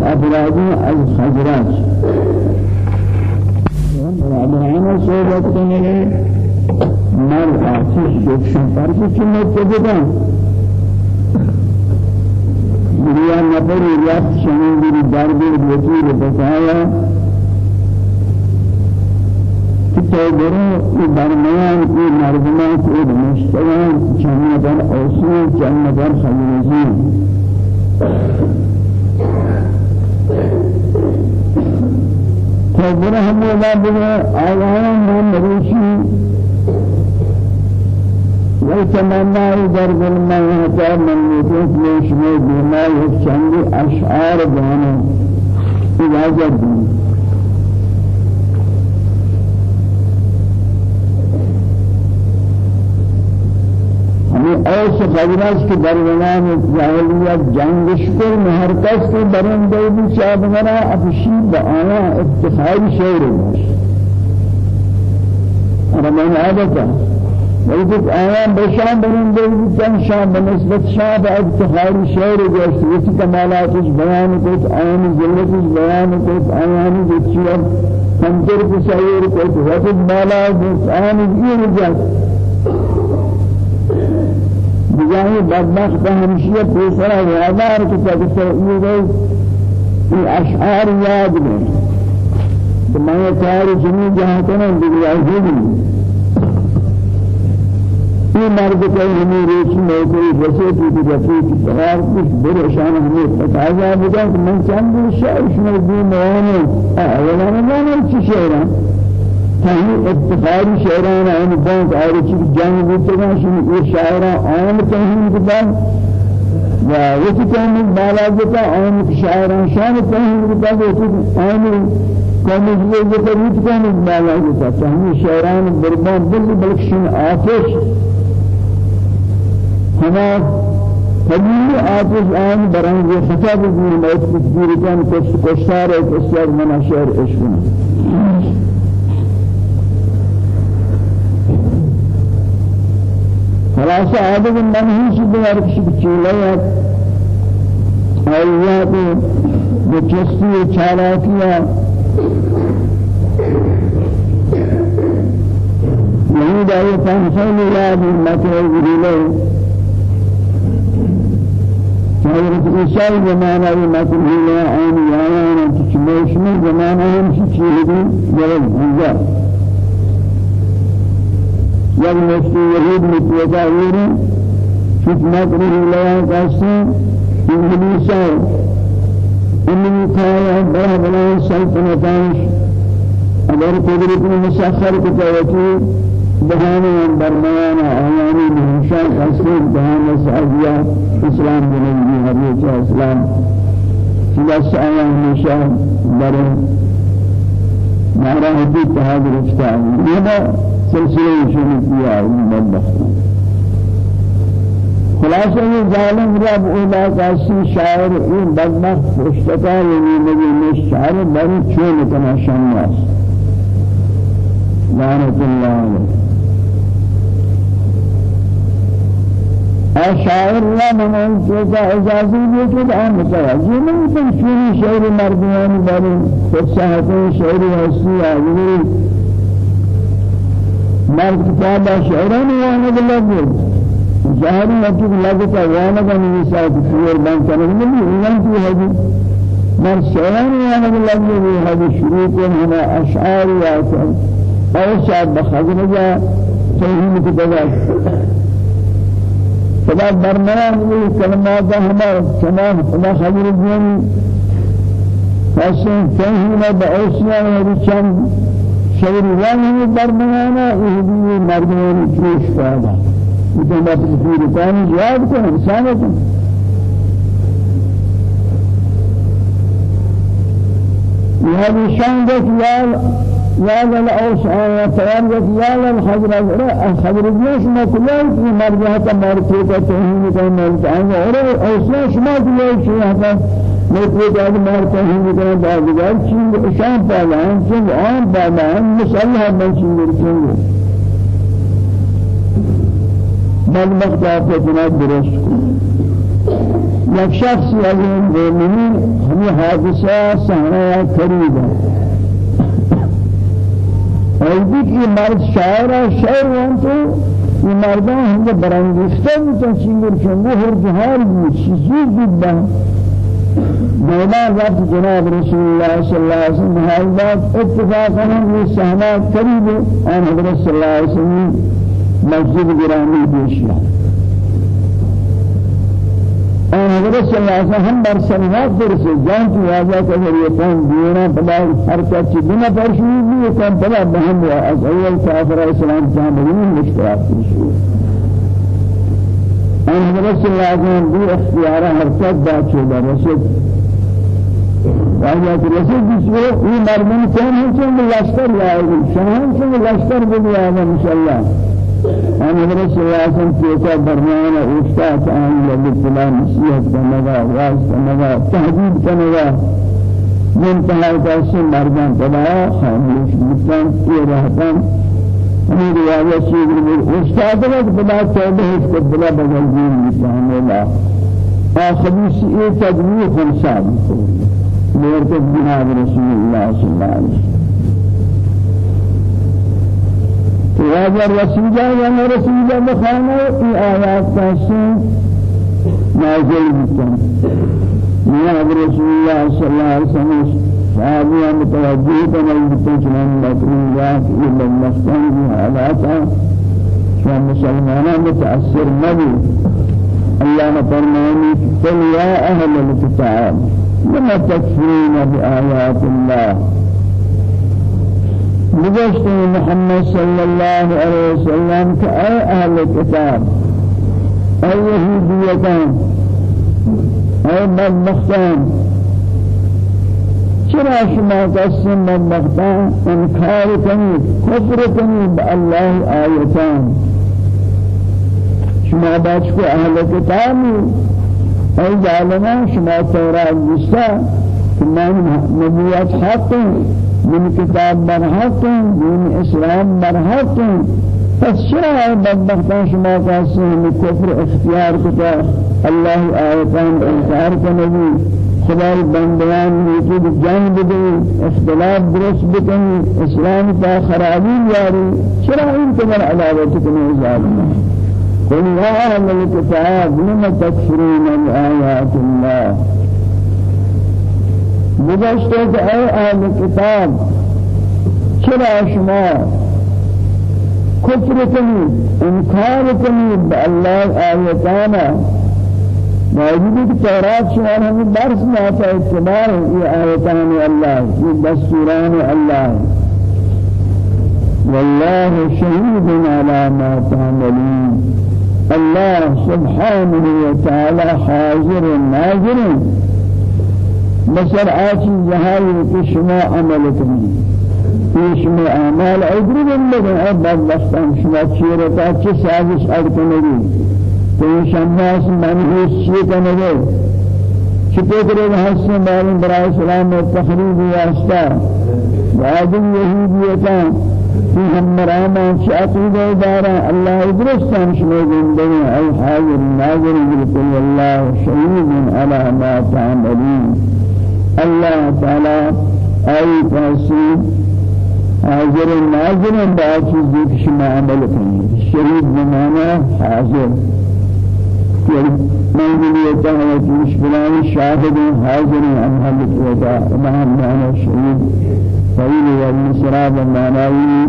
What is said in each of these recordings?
چند افرادی از خزرج برادران صحبت کنه مر آتش جوشن فرض چی متجدن دنیا نفر یاد شنیدی درد وطیر بتایا کہ تو برو یہ درمیان یہ مردمان کو مشتغل چند نفر اوسین چند فبره هم ولا بره آیان من نریشی ويتمنى در دل ما هتا من يتوت ليش ما بما يفشني أشعار جانا إجازة دي ہمیں ایسے خبرات کے درمیان جاہلیت جنگش پر محرکت کے برندے بھی شاب مرا افشی بآیا افتخاری شعر باش رمان عادتا ويجب آيان بشام برندے بھی چند شام بنسبت شاب افتخاری شعر باش وسی کمالاتش بیان کت آیان ذلتش بیان کت آیان جچیر کمتر بسائر کت وقت مالا آیان یہ رجات بجای بدبخت همشیه پیسر وادار که تکسر روز این اشعار یاد بین که من کار جمی جهان کنم دیگه عزیزی این مرد که این همی روش می‌کنی رسیدی که رسیدی سوار کش برشان همی فتازه بودن که من چند شعر شما دی موانه اولا نمی‌دانم چی شعرم تهی اتفاقی شعران آن بانک آره چی جنگ بودتگان شمی یہ شاعران آن تهی بودن و وقتی که بالا جتا آن شاعران شان تهی بودن وقتی آن کامیزی جتا وقتی که بالا جتا تهی شاعران بربان بلی بلکشن آتش ہما فجیل آتش آن برنگ خطاب دیر موت کتگیر کشتار ایک اسیار مناشر عشقنا خلاص عادة من هي بيار كشي بچيلات آيات بچستي چالاكيا یہی دائے پانسان یاد مکہ گریلے حضرت عیسیٰ زمانہ یہ مکہ گریلے آن یایانا تچمیشمی زمانہ ہم شچیلی جلد ہزار یک مفتی یهود متوجه ویری شوف نقره لیان کسی انگلیسا امریکا بڑا بڑا سلطنتانش اگر قدرت مسخر کتاوتی بہانے درمیان آیانی بہنشان کسی بہانے سعودیہ اسلام بنیدی حریچہ اسلام. سلاس آیان ہمیشہ در مہراہتی اتحاد رفتہ ہے سلسلة شنو فيها المدخل خلاصة یہ ظالم رب اولا کاسی شاعر این بدبخت فرشتکا یعنی نبی شاعر بری چون کنا شناس لعنت اللہ علیہ شاعر لا من جزا اجازه دیت آن متوجه نہیں شعر مردیانی بری فصاحت شعر ہستی آگری مرد كتاب شعران وأنا بالله ظاهر وقت لگتا وأنا کا نویسا کفیر بان میں ایمان کی ہے من شعران وأنا بالله بھی ہے شروع کو ہنا اشعار یا أو شاب بخزن جا توہین کی بجا خدا درمیان یہ کلمات ہمارا تمام خدا خبر دین فاسن توہین بأوسیان ورچان شوريان مردمانا اهدي مردمان جوش فادا إذا ما تقول كان جواب كان إنسانة وهذه شانك يا يا للأوس يا تيارك يا للخضر الخضر بيش ما مکمل کی مرجعة مرتبة تهين كان مرجعة أوس ما شما كلها شيء هذا مثل بعد ما تهين كان بعد شيء شان بالان شيء عام بالان مسلح من شيء شيء بل مختار جناب درست یک شخص از این مومنین ہمیں حادثہ صحنہ قریب ایدی کی مرد شاعر شعر وان تو یہ مردان ہم برانگیخته بودن چنگر چنگو ہر جهار بود چیزی بود با مولا وقت جناب رسول الله صلی اللہ علیہ وسلم حالات اتفاقا یہ صحنہ قریب آن حضرت صلی اللہ علیہ وسلم مسجد گرامی پیش اور حضرت صلی اللہ علیہ وسلم بر سنوات درسے جان کی واجہ کہ یہ کون بلا ہر کا چیز بنا پرشوی بھی کون بلا ہوا از اول اسلام جہاں بگنی مشکلات اور حضرت صلی اللہ علیہ وسلم بھی اختیارہ حرکت دا چودا رسد واجہ کہ رسد جس کو یہ مردم ہے چونکہ لشکر گی شہان چونکہ لشکر بھی آئے انشاءاللہ أنا حضرت صلى الله عليه وسلم برنامج أفتات عن الابتلاء نصيحة كنغا واز كنغا تهديد كنغا منتهى تأسين مردان تبعا خاموش مكان إيراهتان ہمیں روایت شیخ نے استاد نے بلا توبہ اس کو بلا بدل دین سبحان اللہ آخری یہ تدبیر میرے کو جناب رسول اللہ صلی اللہ علیہ وسلم واجه رسولا و رسولا بخانه ای آیات تاسين نازل بكم يا رسول الله صلى الله عليه وسلم صحابي متوجه كما يقول جنان مكروهات إلى المسكن بحالاتا شو مسلمان متأثر نبي الله فرماني قل يا أهل الكتاب لما تكفرون بآيات الله؟ نجشت محمد صلى الله عليه وسلم كأي أهل الكتاب أي يهوديتان أي بدبختان چرا شما قسم بدبختان انكار کنید كفر کنید بالله آيتان شما بچكو أهل كتابي أي جعلنا شما تورات جسا كمان نبوات حق من كتاب برحق من إسلام برحق پس چرا بدبختان شما کسی ہمیں کفر اختیار کتا؟ اللہ آیتان انکار کنگی خدای بندیان نیکی جنگ بدے اختلاف درست بکنی اسلام تا خرابی یاری چرا ان کمر علاوت کنی ظالم؟ قل يا أهل الكتاب لم تكفرون بآيات الله؟ که ای أهل کتاب چرا شما کفر کنید انکار کنید به الله آیتانا موجودی که تورات شما همین درس ناتا اتباع یہ آیتان الله یہ دستوران الله. والله شهيد على ما تعملون. الله سبحانه وتعالى حاضر ناظر. بشر جہائی کہ شما یہ شما اعمال ادری بندگن اے بدبختان شما چیرتا چی سازش ارکنگی تو یہ شماس منحوس چی کنگی چی پکرے حسن بارن برای اسلام و تخریب واسطہ وعدم یہودیتا في هم مراما شاقي دارا الله درستان شما زندگی ای حاضر ناظر بالکل والله شهید على ما تعملون الله تعالى أي فاسي حاضر ناظر بعض چیزی که شما عمل کنید. شرید بمانا حاضر. منزلیت ہے کہ مشکلان شاهد حاضر عمل کیا امام مانا شهید و المسراب معنوی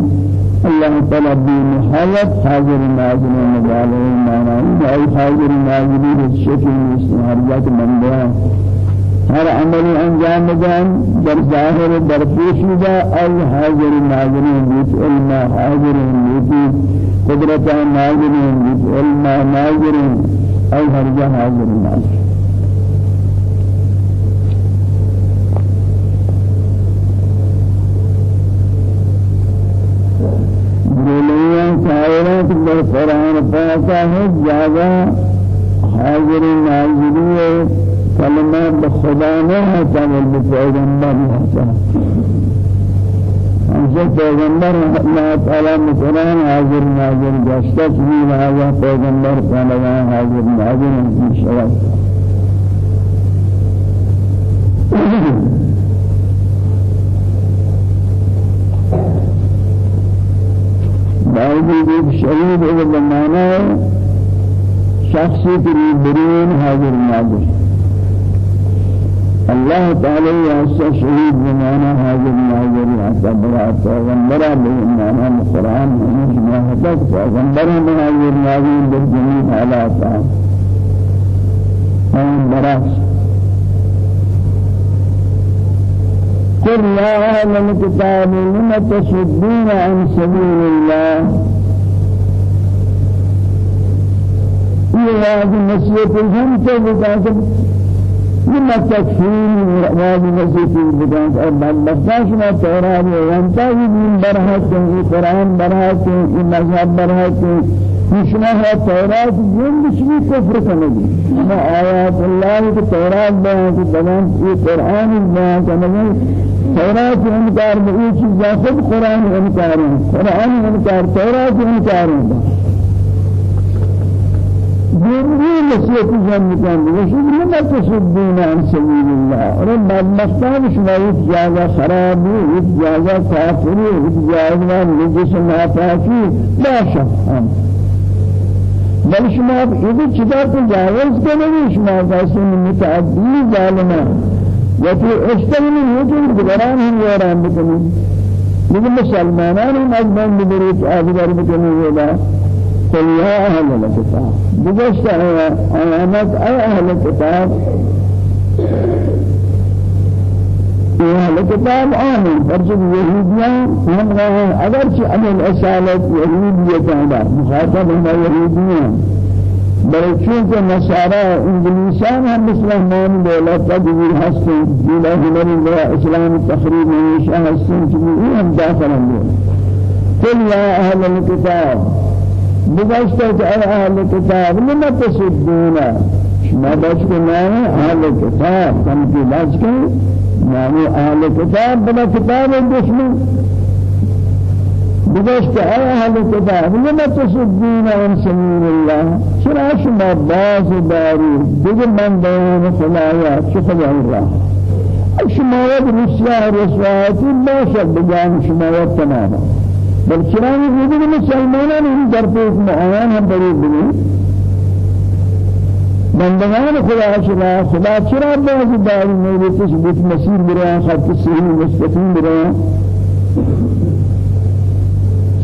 الله تعالى بمحيط حاضر ناظر مجاله معنوی أي حاضر ناظر الشكل استهارجات من بيان ہر عمل انجام دان در ظاہر در پیش دا ای حاضر ناظرین بیت علم حاضرین بیت قدرت ناظرین بیت علم ناظرین ای ہر جا حاضر ناظرین دنیا کائنات در قرآن پاک ہے جاگا حاضر ناظرین کلمہ بخدا نہ ہوتا بل پیغمبر پیغمبر اللہ تعالی میں قرآن حاضر ناظر گشتہ چنی لہذا پیغمبر تعالی حاضر ناظر شوق باوجود ایک شہید اگر زمانہ شخصی کی برین حاضر ناظر. الله تعالى يا شهيد بمعنى حاضر ناظر حتى برا پیغمبر بمعنى القرآن من ما حدث پیغمبر حاضر ناظر بالجميع حالات پیغمبر قل يا أهل الكتاب لم تصدون عن سبيل الله. هذه نصيحة هم تبقى لما تكفين هذه نصيحة بدانك أربع بخاش ما توراه وانتا من برهات القرآن برهات المذهب برهات مشنا ہے تورات جن بھی کفر کرنے ما آیات اللہ کی تورات بیان کی بیان یہ قرآن بیان کرنے تورات میں یہ چیز خود قرآن انکار ہے قرآن انکار تورات انکار ہے جنبی نصیحت جان مکان وشید لما تصدون عن سبیل الله؟ رب المستان شما یک جاگا خرابی یک جاگا کافری یک جاگا نجس ناپاکی لا شک بل شما یہ چیزا تو جائز کرنے شما واسه متعدی ظالما یتی اشتغل یوجد دیگران ہم یاران بکنی لیکن مسلمانان ہم ازمان ببریت آدھگر بکنی ویلا قل یا اہل الكتاب. بگشت آیامت اے اہل الكتاب. أهل الكتاب آمن فرجب يهوديان هم أگر چه عمل اصالت يهودية هذا مخاطب هم يهوديان. بل چونکه نصارى انگلیسان هم مثل همان دولت تدبیر هستن دیلا هنری لها اسلام تخریب نمیشه هستن که هم داخل هم قل يا أهل الكتاب بگشت اے أهل الكتاب لما تصدون شما بچ نام أهل الكتاب. کم کی بچ کو يعني أهل الكتاب بلا كتاب الدشمن. بگشت أي أهل الكتاب لما تصدون عن سبيل الله؟ شرع شما باز داري؟ بجل من بيان خلايات شخل الله؟ شما ود رسيا رسواتي باشد بجان شما ود تماما بل شرع يقولون مسلمانان هم در پیش معاyan هم بری بنی. بندگان خدا شما خدا چرا باز داری؟ میری کس بیت مسیر برای خط صحیح مستقیم برای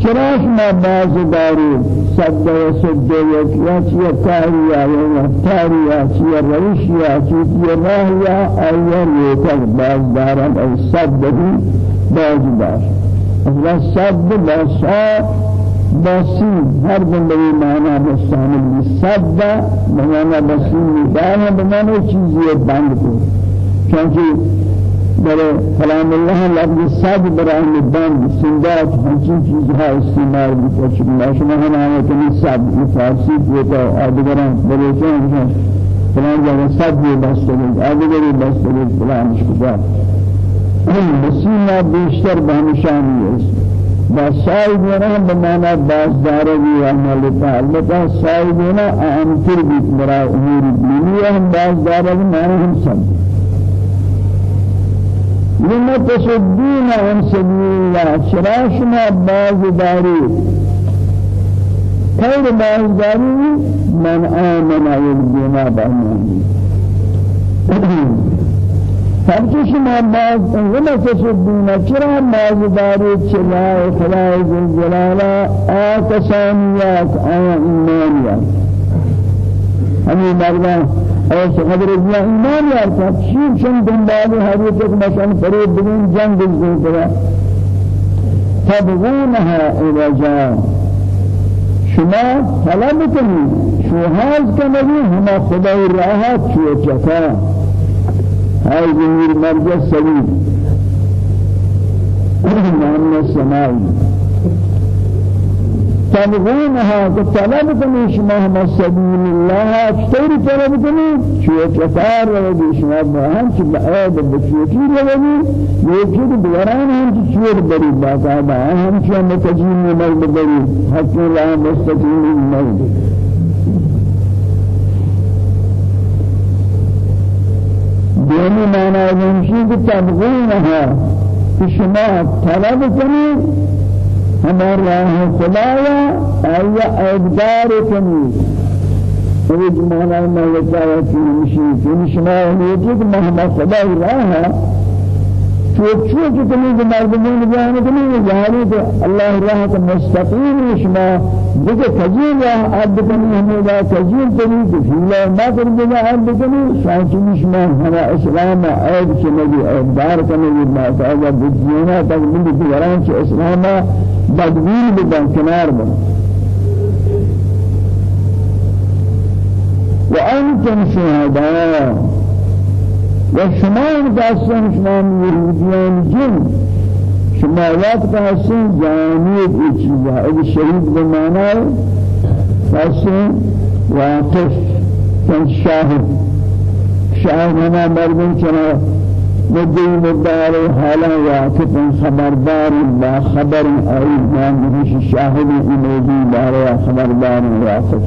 چرا شما باز داری؟ صد و صد یک یا چیه کاری یا یا تاری یا چیه روش یا چیه راه یا آیا لیتر باز دارم ای صد بهی باز دار. اهل صد باشا باسی هر بندگی معنا مستعمل صد معنا باسی میدانه به معنی چیزی بند کن. چونکه برای خلام الله لفظ سب برای بند سندات همچین چیزها استعمال میشه چون شما هم آنه کنی سب صد فارسی بیتا آدگران برای بلوچان فلان جگه صد بسته بید آدگری بسته بید خلامش کجا شکتا بسی ما بیشتر بہمشانی ہے بسائدنا بمعنى باز داري عمل تعلق سائدنا أمتر بيت مرا أمور الدنيا هم باز داري معنى هم سب لما تصدون عن سبيل الله شراشنا باز داري خير باز داري من آمن يلقينا بأمانه هرچی شما باز ولا تشدون چرا باز داری چلا خدای جلالا آتشانیات آیا ایمانیات همین مردان اور قدر ازنا ایمانیات سب شیر شن دنبال حدیث ایک مشان فرید بگین جنگ بزدین کرا تبغونها إلى شما طلب کنید شوهاز کنید هما خدای راحت شو چکا هاي جميل مرجع سليم. نعم السماء. تبغونها كني شما سبيل الله. اشتري طلب كني شو كفار ودي شما بهم شو بعد بشيكي لوني يجي بدران هم شو بري باقا هم شو متجين مرد بري حتى لا مستقيم مرد دینی معنی تبغونها کہ شما طلب کنید ہمار راہ خدایا آیا ابدار کنید وجه معنی ما يتعوى في مشي في مشما ونيتك مهما خدا راها چوک چوک تمہیں جو مردمین بیان کنی جاری تو اللہ راہ کا مستقیم شما دیکھ تجیل راہ عبد کنی ہمیں دا تجیل کنی کہ فیلا ما کر دیگا عبد کنی شانچی شما ہما اسلام عید چنگی عید دار کنی ما تعالی بدینا تک ملی دیگران چه اسلام بدویر بدن کنار بدن وأنتم شهداء وشما داستان شما يهوديان جن. شما وقت داستان جانيد اي چیزا. اذا شهيد بمعنى داستان واقف كان شاهد شاهد هنا مردم كنا مدعي مدار حالا واقف خبردار با خبر ما مدش شاهد موجود دار خبردار واقف.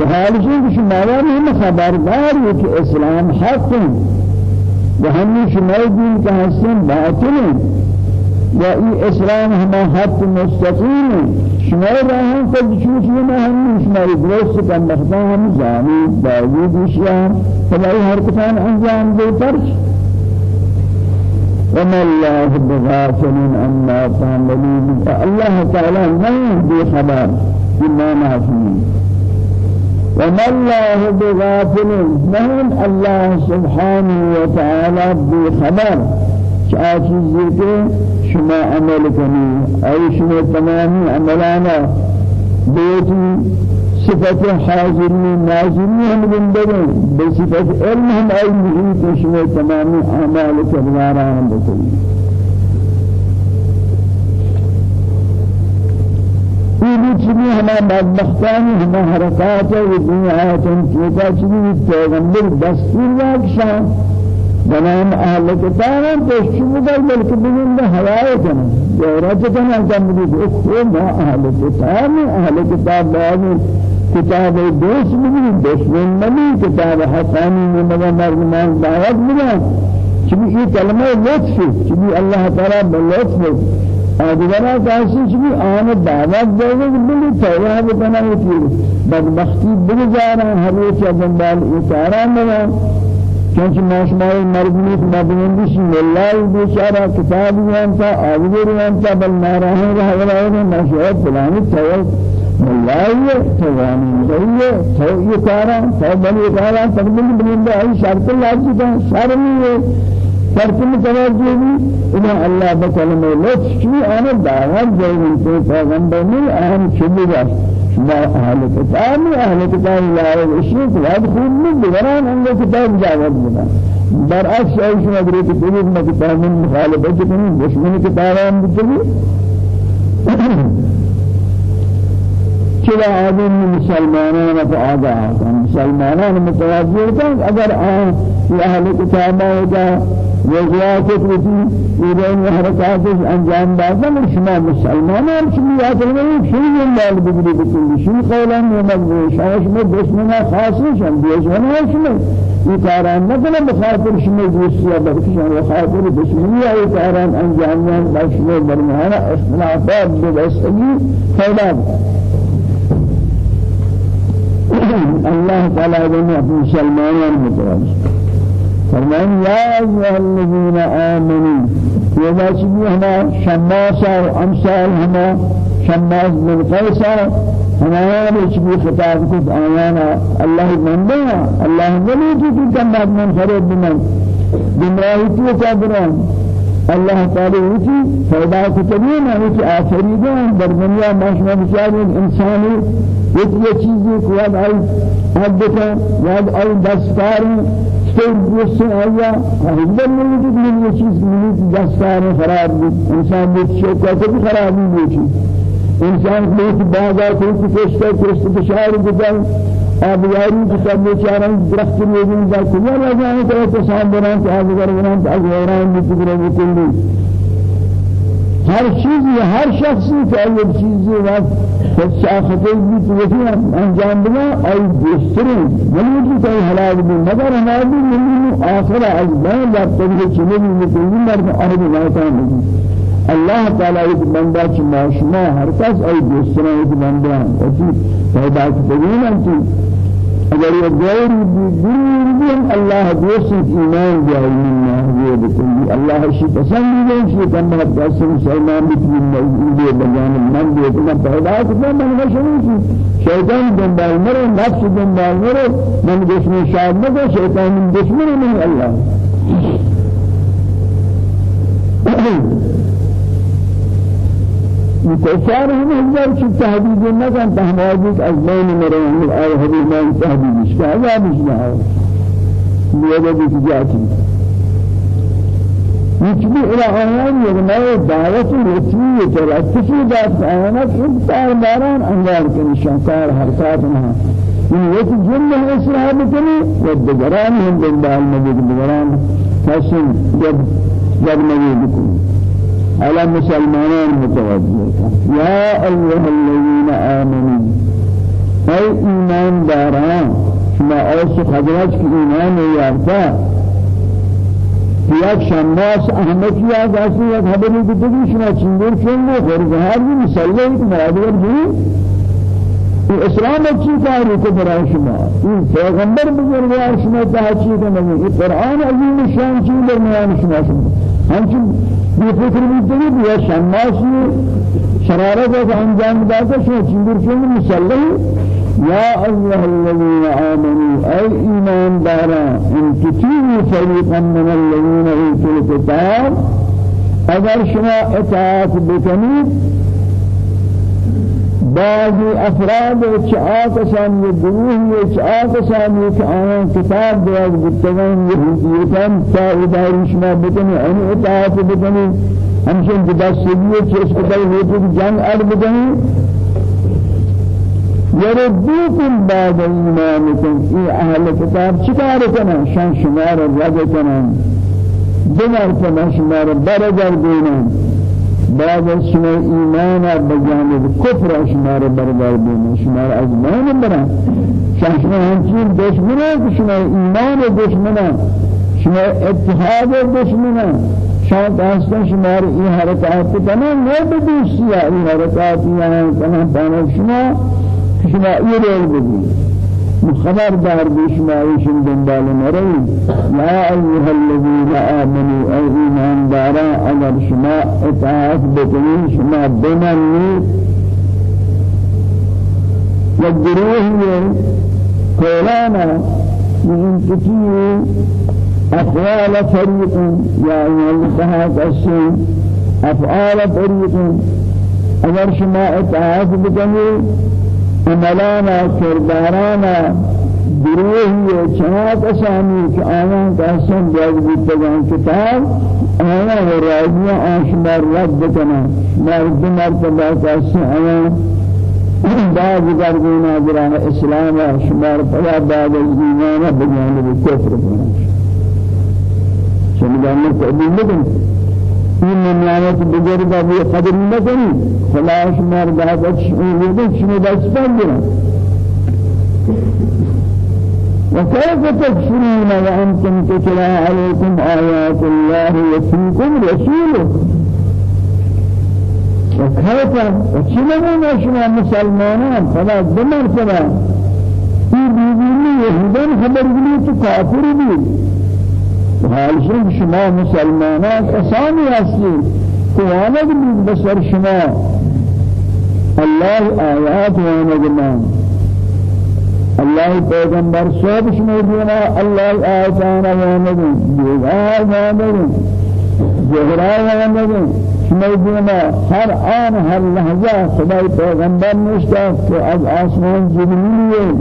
وحال شيء شمالا هم خبردار ہے کہ اسلام حق وهم شمال دین کا حسن باطل ای اسلام ہما حق شمال راہوں کو بچوچ میں ہم شمال درست کا مخدام جانی باوجود اشیاء فلائی حرکتان انجام دے پرچ وما الله بغافل عما تعملون. الله تعالى نہیں بے خبر. بما نافين وما الله بغافل. من الله سبحانه وتعالى بخبر. چیزی کے شما عمل کنی. ای شما تمامی عملانا بیتی صفت حاضری ناظری ہم بندگیں بصفت علم ہم ای محیط شما اعمال کرداران بکنی. یہ چیزیں ہمیں بدبختان ہمیں حرکات و دنیات چیزا چیزیں پیغمبر دستور واکشان بنام اہل کتاب تو شبہ بلکہ بگن حوائے کنا جورت کنا کم بھی کو ما اہل کتاب اہل کتاب بعد کتاب دوست بھی دشمن نہیں کتاب میں مگر مرمان دعوت ملا چبی یہ کلمہ لطف چبی اللہ تعالی بلطف آدھگرہ کاسی چلی آن دعوت دے گے بلی توبہ بکنا ہوتی بدبختی بلی جانا ہر ایک دنبال اتارا ملا چونچہ ماشمائی مرگنی مدنیشی واللہ بیچارہ کتابی انتا آدھگری انتا بل ناراہی رہ گلائے ماشوات بلانی توبہ واللہ توانی مدعیے تو یہ کارا تو بلی کارا تقبل بلندہ آئی شرط اللہ چکا شرمی ہے فرق متوجه بھی اذا الله بكلمه لطف شو أنا دعوت جايين في پیغمبر نے اہم چلی گا شما أهل کتاب أهل کتاب لا الشيء وهذا خون من دوران ان کتاب جواب دینا برعکس ایش نظری کہ دیگر میں کتاب میں مخالفت کریں دشمن کتابان بتگی چرا آدم مسلمانان فآگاہ مسلمانان متوجه کن اگر آن أهل کتاب ہوگا وزيات تريدي إيران حركات أنجام بعضا شما مسلمان شما يعتبرون شيء الله بدري بكل شيء قولا ومن شاش ما بسمنا خاصة شم بيجونا شما. يكاران مثلا بخاطر شما جوسيا بركشان وخاطر بسمية يكاران أنجام بشما برمهانا اختلافات بالأسئلة فولا الله تعالى جميع مسلمان متواجد فرمان يا أيها الذين آمنوا يذا شبه هما شماسا وأمثال هما شماس بن قيسا هما شبه خطاب كت آيانا الله من بنا الله وليتي في كمات من فرد من بمراهيتي كابران الله تعالى وتي فإذا كتبين وتي آخرين در دنيا ماشما بشار إنساني وتي چیزی کو یاد آئی حد کا یاد آئی دستار سر دوست آیا هیچ نہیں کہ من یہ چیز من خراب انسان بھی شوکت بھی خراب ہوئی انسان کو بازار کو کچھ کچھ بشار گزار آبیاری کی سب بیچاران درخت لیکن جا کیا نہ جانے تو تو سام بنا کہ آج اگر بنا تو آج حیران بھی گزرے وہ ہر چیز ہر شخص کی یہ چیز ہے فالساخته بيت وفي انجام بنا اي بيسترين وليد كي هلاك بي مگر بي من آخر از بين لا تجد چنين بكل مرد أرض ما الله تعالى ایک بندہ چ معاشما ہر کس ای دوسرا ایک بندہ اسی پیدا کرین انتی اگر یہ غیر دین اللہ دوست ایمان جائے من یہ بکلی اللہ شی پسند ہے شی کم بس مسلمان بھی یہ بجان من بھی اتنا پیدا کرنا من نشوں شیطان دنبال مرے نفس دنبال مرے من دشمن شاید نہ شیطان دشمن نہیں اللہ كفار هم هزار شو تهديد كان تهديد أزمان مريم الآية هذه ما تهديد إيش كذا مش نهار ليه بيجاتي يجب إلى آيان يرمى دعوة الوتي ترتفي ذات آيانات إبتار باران أنوار كنشانكار حركاتنا من يت جملة إسراء بكني والدجران هم بالبال مجد دجران فاسم جب جب مجد بكني على مسلمان متوجه. يا أيها الذين آمنوا أي إيمان داران شما أوس في إيمان يارتا یک شماس احمد یا جاسی یک خبری کی دیگه شما چندر چنده خرجهار بھی مسئله ایک مرادور بھی اسلام اچھی کاری کو برای شما؟ این پیغمبر بزرگوار شما تحچی کنه این قرآن عظیم شان چی درمیان شما شما؟ همچنین بفكر بيجي يا شماسي شرارة أنجام داتا شو تنظر شو مسلم يا أيها الذين آمنوا أي إيمان دارا إن تطيعوا فريقا من الذين أوتوا الكتاب أجر شما إطاعت بكني بعض افراد چاکسان یہ گروہ یہ چاکسان یہ آیان کتاب دیاز بتگان یہودیتان تا اداری شما بکنی آن اطاعت بکنی ہمشن جدا سبیے چیز قدر ہوتی جنگ ار بکنی. يردوكم بعد إيمانكم إي أهل الكتاب شكار كنا شان شمار رجع كنا دمر كنا شمار برجر دينا بعد شما ایمان بجانب کفر شما را برگار بین شما را از ایمان برن شما همچین دشمنه شما ایمان دشمنه شما اتحاد دشمنه شما داشتن شما را این حرکات کنن نه بدوستی این حرکات یعنی کنن پانک شما شما این رول بدید خبر دار بشمائش دنبال مرئی لا أيها الذين آمنوا أي دارا اگر شما اطاعت بکنی شما بمنی والجروه قولانا من تكيه أفعال فريق يا أيها الذين أفعال فريق اگر شما اطاعت بکنی عملانا کردارانا گروهی چنات اسامی که آیان کاسم بیاد بیتگان کتاب آیان و راجیان آشمار رد کنن مرد مرتبہ کاسم آیان بعض گردینا جران اسلام شمار پدا بعد از ایمان بجانب کفر کنن شنگان قبول نکن این نعمت بزرگ بھی قدر نکنی. فلاش مار دعوت شنو شنو دست بگیرن وكيف تكفرون وأنتم تتلى عليكم آيات الله وفيكم رسوله وكيف وشنو شما مسلمانان؟ فلا دمر فلا. في بيبيني يهودان خبر بلي كافر بي حالشون شما مسلمانان اسامی هستید قوانت بید بسر شما. الله آیات وانگ من الله پیغمبر صحب شما دینا الله آیاتانا وانگ دیگار وانگ جهرا وانگ شما دینا هر آن هر لحظه خدای پیغمبر نشتا که از آسمان جبریلیه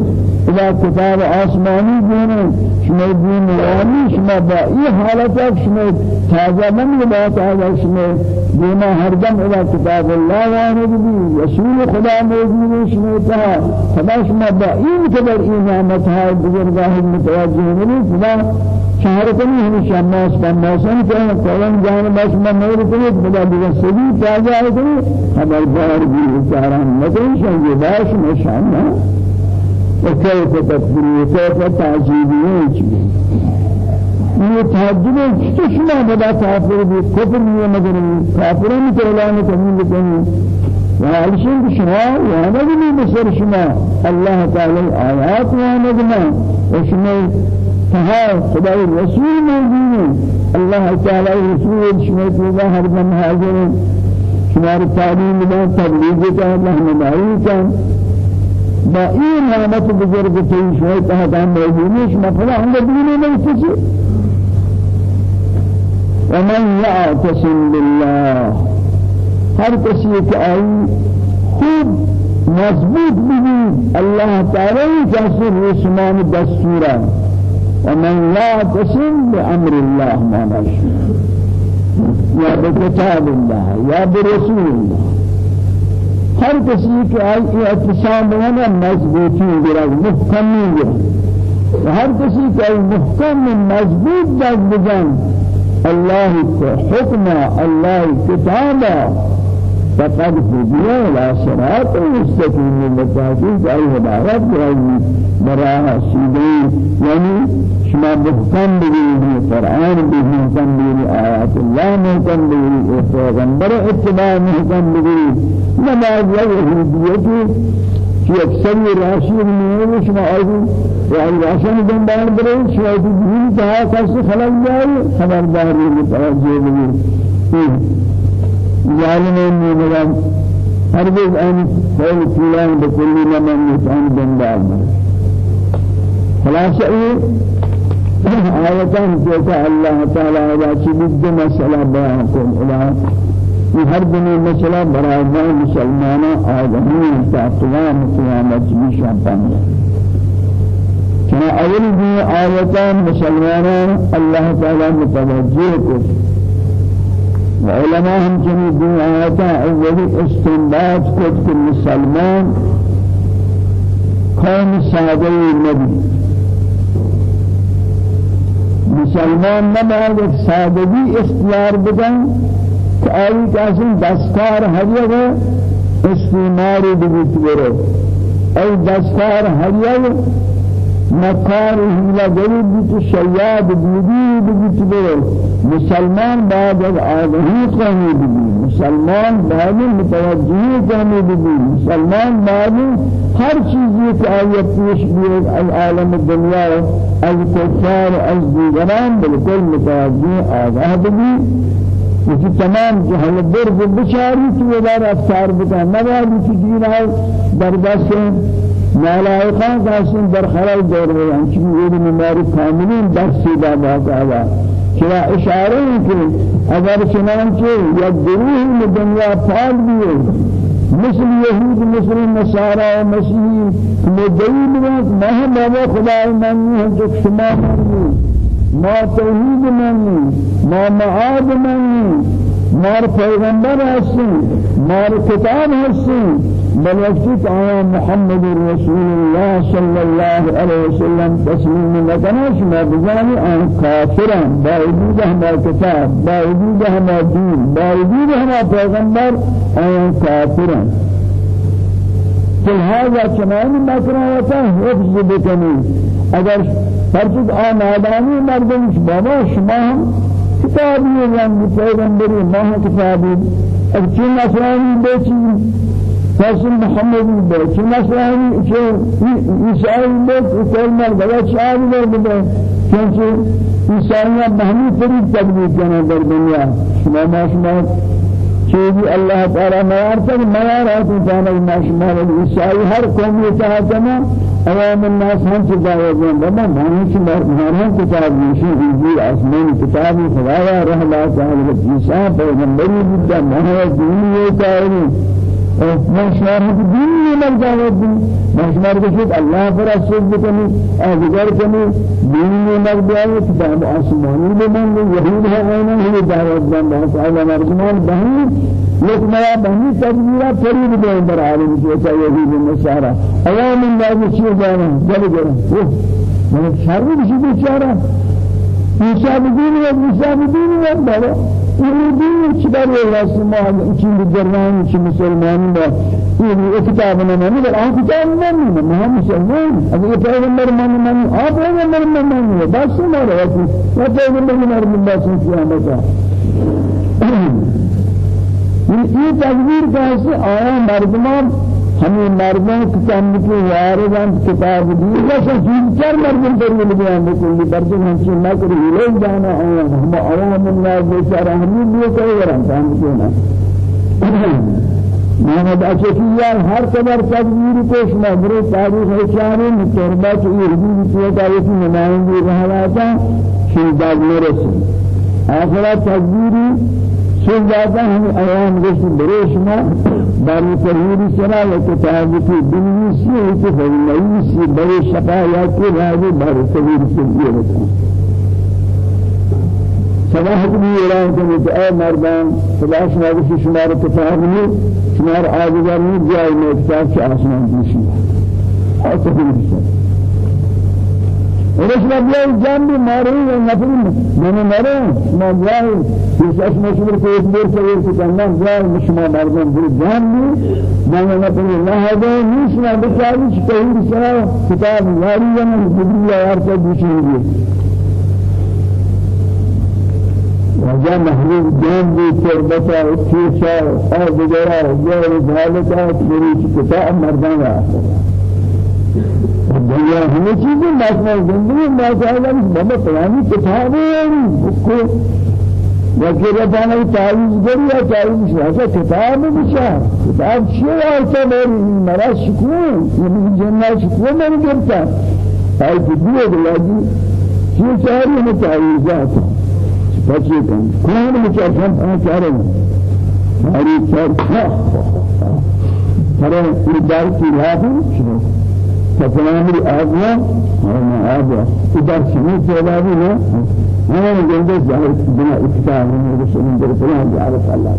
إذا كتاب آسماني دين شما دين واني شما با اي حالتك شما تازه من لباس هذا شما دينا هردم إلى كتاب الله واني بي رسول خدا موجود شما تها فما شما با اي مقدر اي نعمت هاي بزرگاه متوجه مني فما شهر کنی ہمیں شماس پماسن کہ کلن جان باش میں نور کنی بلا دیگر سبی تازہ ہے کنی خبردار بھی بیچارہ مدن شنگی باش میں شامنا وكيف تكبري وكيف تعجيبي یہ تعجب ہے کہ شما بدا کافر بھی کفر نہیں مگر کافروں کی اعلان کرنے لگے وعلشان شما وأنا بھی بسر شما. اللہ تعالی آیات وانا بنا. وشما فها خدای رسول موجود. الله تعالی رسول شما توبه هر دم حاضر شما تعلیم دا تبلیغ کا رحمانی کا با این نعمت بزرگ تیش ہے تہا دام موجودش ہم دین میں کسی ومن يعتصم بالله. هر کسی که آئی خوب مضبوط بگی الله تعالی کسی رسمان دستورا ومن يعتصم بأمر الله ما نشي يا بكتاب الله يا برسول الله. ہر کسی کے آئی اعتصام بنا مضبوطی گرد محکمی گرد ہر کسی کے آئی محکم مضبوط دست بجن اللہ فقد هدي لا صراط مستقيم بالتحقيق أي عبارات يعني براءة سيدي يعني شما القرآن بحكم بغير آيات الله محكم بغير پیغمبر اتباع محكم بغير نماز يهودية في أكثر راشي من شما أيضا يعني راشن دنبال بري شما دين تها كسر خلق جاي خبردار متوجه بغير ظالمين من هرگز آن قول فلان بكل ما من يتعن دنبال خلاص إيه آياتان جوتا الله تعالى على شديد مسألة بيانكم إلى هر دنيا مسألة برای مسلمان قیام قیامت میشن پنج كما أول دي آياتان مسلمان الله تعالى متوجه كفر وعلماء هم جميع دين آياتا أولي استنباط كد كل مسلمان قوم سادة النبي. مسلمان نباید سادگی اختیار بدن کہ آئی کاسم دستار جگہ استعماری بگیت برو. ای دستار جگہ مکار ہیلا غریب بیت شیاد بیدی بیت برو مسلمان بعد از آگاهی قومی بیدی. مسلمان بعد متوجهی قومی بیدی. مسلمان بعد هر چیزی که آیت پیش بیاد از عالم دنیا از کفار از دیگران بالکل متوجه آگاه بیدی. یکی تمام جهل درد بچاری تو دار افسار بکن. نباید کی دین در دست ملائکان قاسم در خلال دور بیان چون یہ بیماری کاملین درس دا باقاعدہ کیا اشارہ ہے کہ اگر چنانچہ یا گروہ دنیا پھال دیے مثل یہود مثل نصارى مسیحی مدعی بات ماہ بابا خدا منی ہے جو شما منی ما توحید منی ما معاد منی مار پیغمبر هستیم مار کتاب هستیم. بل وقتی آیا محمد رسول الله صلی الله علیه وسلم تسلیم نکنه شما بزنی آن کافران با وجود همه کتاب با وجود همه دین با وجود همه پیغمبر آن کافران. فلهذا چنانی مکرهتا حفظ بکنی. اگر فرچد آن آدمی مردمش بابا شما هم کتابی رنگ پیغمبری ماه کتابی. اب چی نصرانی بیچی رسول محمد به چی نصرانی چه عیسائی بیچ کل مر بلا بر بده چونچه عیسائی بهمی فرید تبلیغ کنه در دنیا شما ما شما چیزی اللہ تعالی معیار تک معیار آتی جانا ما شما عیسائی ہر قومی چاہتا عوام الناس هم تجاوز من بابا ماني شمار مهارهم كتاب نشي إنجيل آسمان كتاب خدايا رح الله تعالى عيسى پیغمبری بوده ما دینی تعالی ما شمار دینی مرجعات دی ما شمار بشید الله پر اسود بکنی اذکر کنی. دینی مرجعات کتاب آسمانی بمن یهود ہے اینا ہی دعوت دن تعالی مرجمان بہن. لیکن میں بہنی تدبیرہ فرید دے اندر عالم کی ایسا یہود النصارى عوام اللہ کی چیز جانا جل گرم میں شر بشی بیچارہ مشابهين ومشابهين وبابا يهودين چبر رسم چین جرمان چین مسلمان با این کتاب نمی در آن کتاب نمی ما مسلمان اگر پیغمبر من من آب پیغمبر من من بس ما رأسی و پیغمبر من من بس قیامت یہ تدبیر کیسے آیا مردمان ہمیں مردوں کی کام کی واردان کتاب دی۔ ویسے جن چار مردوں پر بھی بیان بکلی برد ہم سے نہ کری لے جانا ہے ہم عوام الناس بیچارہ ہم بھی کوئی ورن کام کینا محمد اچھیار ہر قدر تدبیر پیش مبرو تاریخ مطربہ کی اردو کی تاریخ نمائندگی رہا تھا شہداد مرسی آخرت تدبیری شن جاتا ہم ایام گشت بریش ما باری ترہیری سنا یا کتاب کی دنیسی ہے کہ فرمائیسی بڑے شقایا کے راجے باری ترہیری سے یہ رکھا سماحت بھی اعلان کرنے کہ اے مردان فلاش ناگسی شمار کتاب میں شمار آجگار میں جائے میں کتاب کے آسمان دیشی اور ترہیری سے ورش مبلغ جنب ماري ونفل من ماري ما جاي يسأل مشهور كيف بير كيف كنا جاي مش ما مردم بير جنب. ما نفل الله هذا مش ما بتعرف كيف رسالة كتاب ماري ولا جبريل يا أرسل بيشيني وجاء محلول جنب. تربتا وكيشا أو بجرا جاء رسالة تريد كتاب مردم آخر دنیا ہمیں چیزیں باسنا زندگی باسنا بابا پرانی کتابیں کو وکیل ربانا تعویز گری یا تعویز شاہتا کتاب بچا کتاب چیئے آتا میری مرا شکون یعنی جنہ شکون میں گرتا آئی کدیئے دلاجی چیئے چاری ہمیں تعویزات بچے کن کون مچا کم پانچ آرے ہماری چار ترى في دار في هذا شنو فسلام الآبية أنا آبية إذا سلامي لا أنا جنب جاهز بنا إكتاب من رسول الله فلان جعلت الله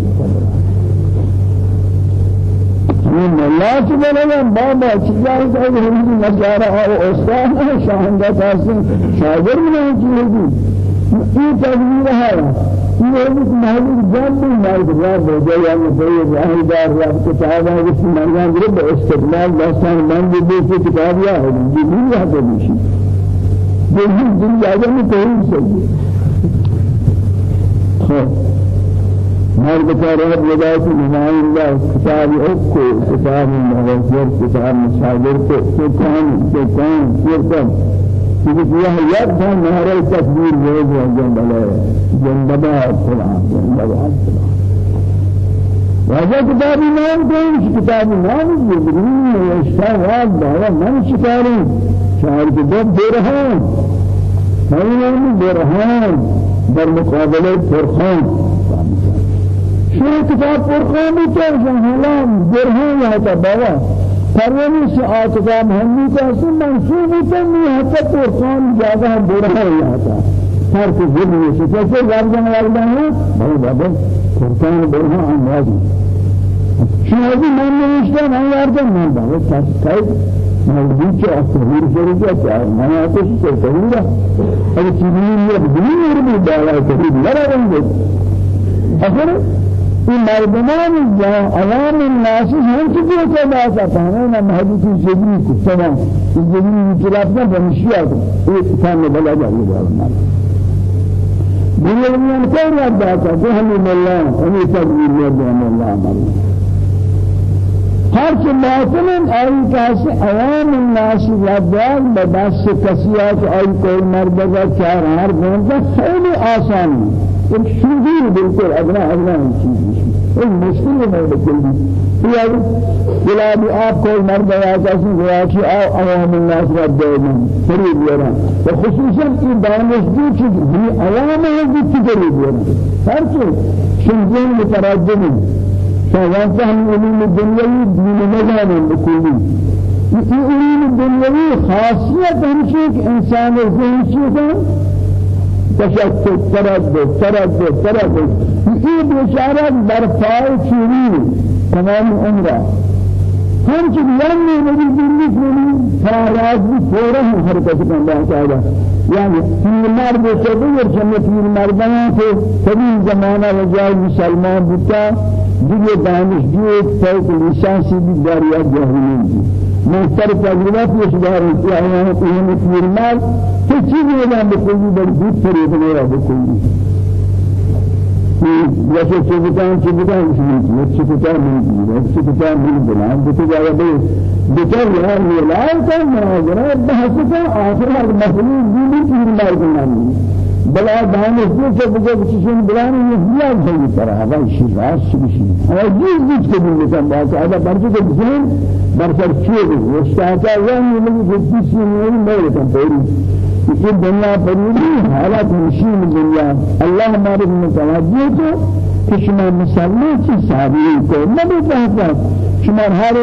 من الله سبحانه بابا چیزایی که هنری نظاره أو استاد شاهنده تاسن شاگر من چیزی این تدبیر ہے یہ محل جان میں مال ہو جائے یا کوئی راہ دار رب کتاب ہے جس میں مرجان گرب استقلال داستان من بھی بھی کتاب یا ہے یہ بھی ہے تو بھی یہ دن جاگے میں کوئی صحیح مرد کا رب ودایت نمائندہ کتاب اکو کتاب مغفر کتاب مشاور کو سکان سکان كذا يا يد نهر التكبير جوز جنبلا جنبلا فلان جنبلا فلان وهذا كتاب نام كون كتاب نام جبريل ويشتغل بابا من شكاري شاعر كتاب برهان. هذا برهان. در مقابلة فرخان شو كتاب فرخان بتاعه هلام برهان هذا بابا. پروانی سے آتقا محمی کا سن منصوب ہوتا نہیں حتی پرسان زیادہ ہم برا ہے یہاں تا ہر کو ذبنی سے کیسے واردن واردن ہے بھائی بابا برا ہم واردن شاہدی من نوشتا میں واردن من بابا تاکید موجود کے اصحیر شریف ہے میں آتے سے کہوں گا اگر چیزیں یہ بدنی اور بھی دعویٰ کریں لڑا رہیں گے اگر این مردمان یا عوام الناس هم که دیگه که باز افهمه نه محدودی جبری کو تمام این جبری میترافنا بمشیات این کام بلا جایی دارم دنیا میں کوئی داتا کہ ہمیں اللہ ہمیں تدبیر یاد ہم ہر چه باطن آئی کاس عوام الناس یادیان بدست کسیات آئی کوئی مردگا چار ہر گونتا خیلی آسان ہے ایک شروعی بالکل ادنا ادنا چیز ایک مشکل نہیں بالکل یہ گلابی آپ کوئی مرد آتا ہے گویا کہ عوام الناس کا دینا قریب یرا و خصوصا این دانشجو چیز. بھی عوام ہے کی قریب یرا ہر چیز شنجین متراجم فهم علوم الدنیوی دین نظام بکلی یہ علوم الدنیوی ہمشہ کہ إنسان ذہن چیز تشکر تردد تردد تردد. یہ بیچارہ برفائی چوری تمام عمرہ ہم چیز یعنی میری زندگی کنی فراز بھی فورا حرکت کرنا چاہیے يعني في مرد كبير كما في المردان في كبير زمانه رجال مسلمان بتا دیگه دانشجو فوق لیسانسی بھی داریا جاهلین دی مستر تجربه پیش دارم که آیان این في المال که چیزی نمیدن بکنی؟ بل بود فریب نیرا بکنی. یا تو چیکار چیکار میکنی؟ یا چیکار میکنی؟ یا چیکار میکنی؟ بیتی جای بی بیتی یه میلاد کن نه جناب بحث کن آخر بلا دو سے بگو چیزیں بلانی یہ دیا بھئی کرا ہے شیراز شبشی اور جیز جیز کے دن مثلا بات ہے برچہ کے ذہن برسر چیئے گئے استاتا یعنی کہ کسی نہیں میں رکھا پہلی کہ دنیا پریدی حالات مشین دنیا. اللہ ہمارے متوجہ تو کہ شما مسلمان چی صحابی کو نبی کہتا شما ہر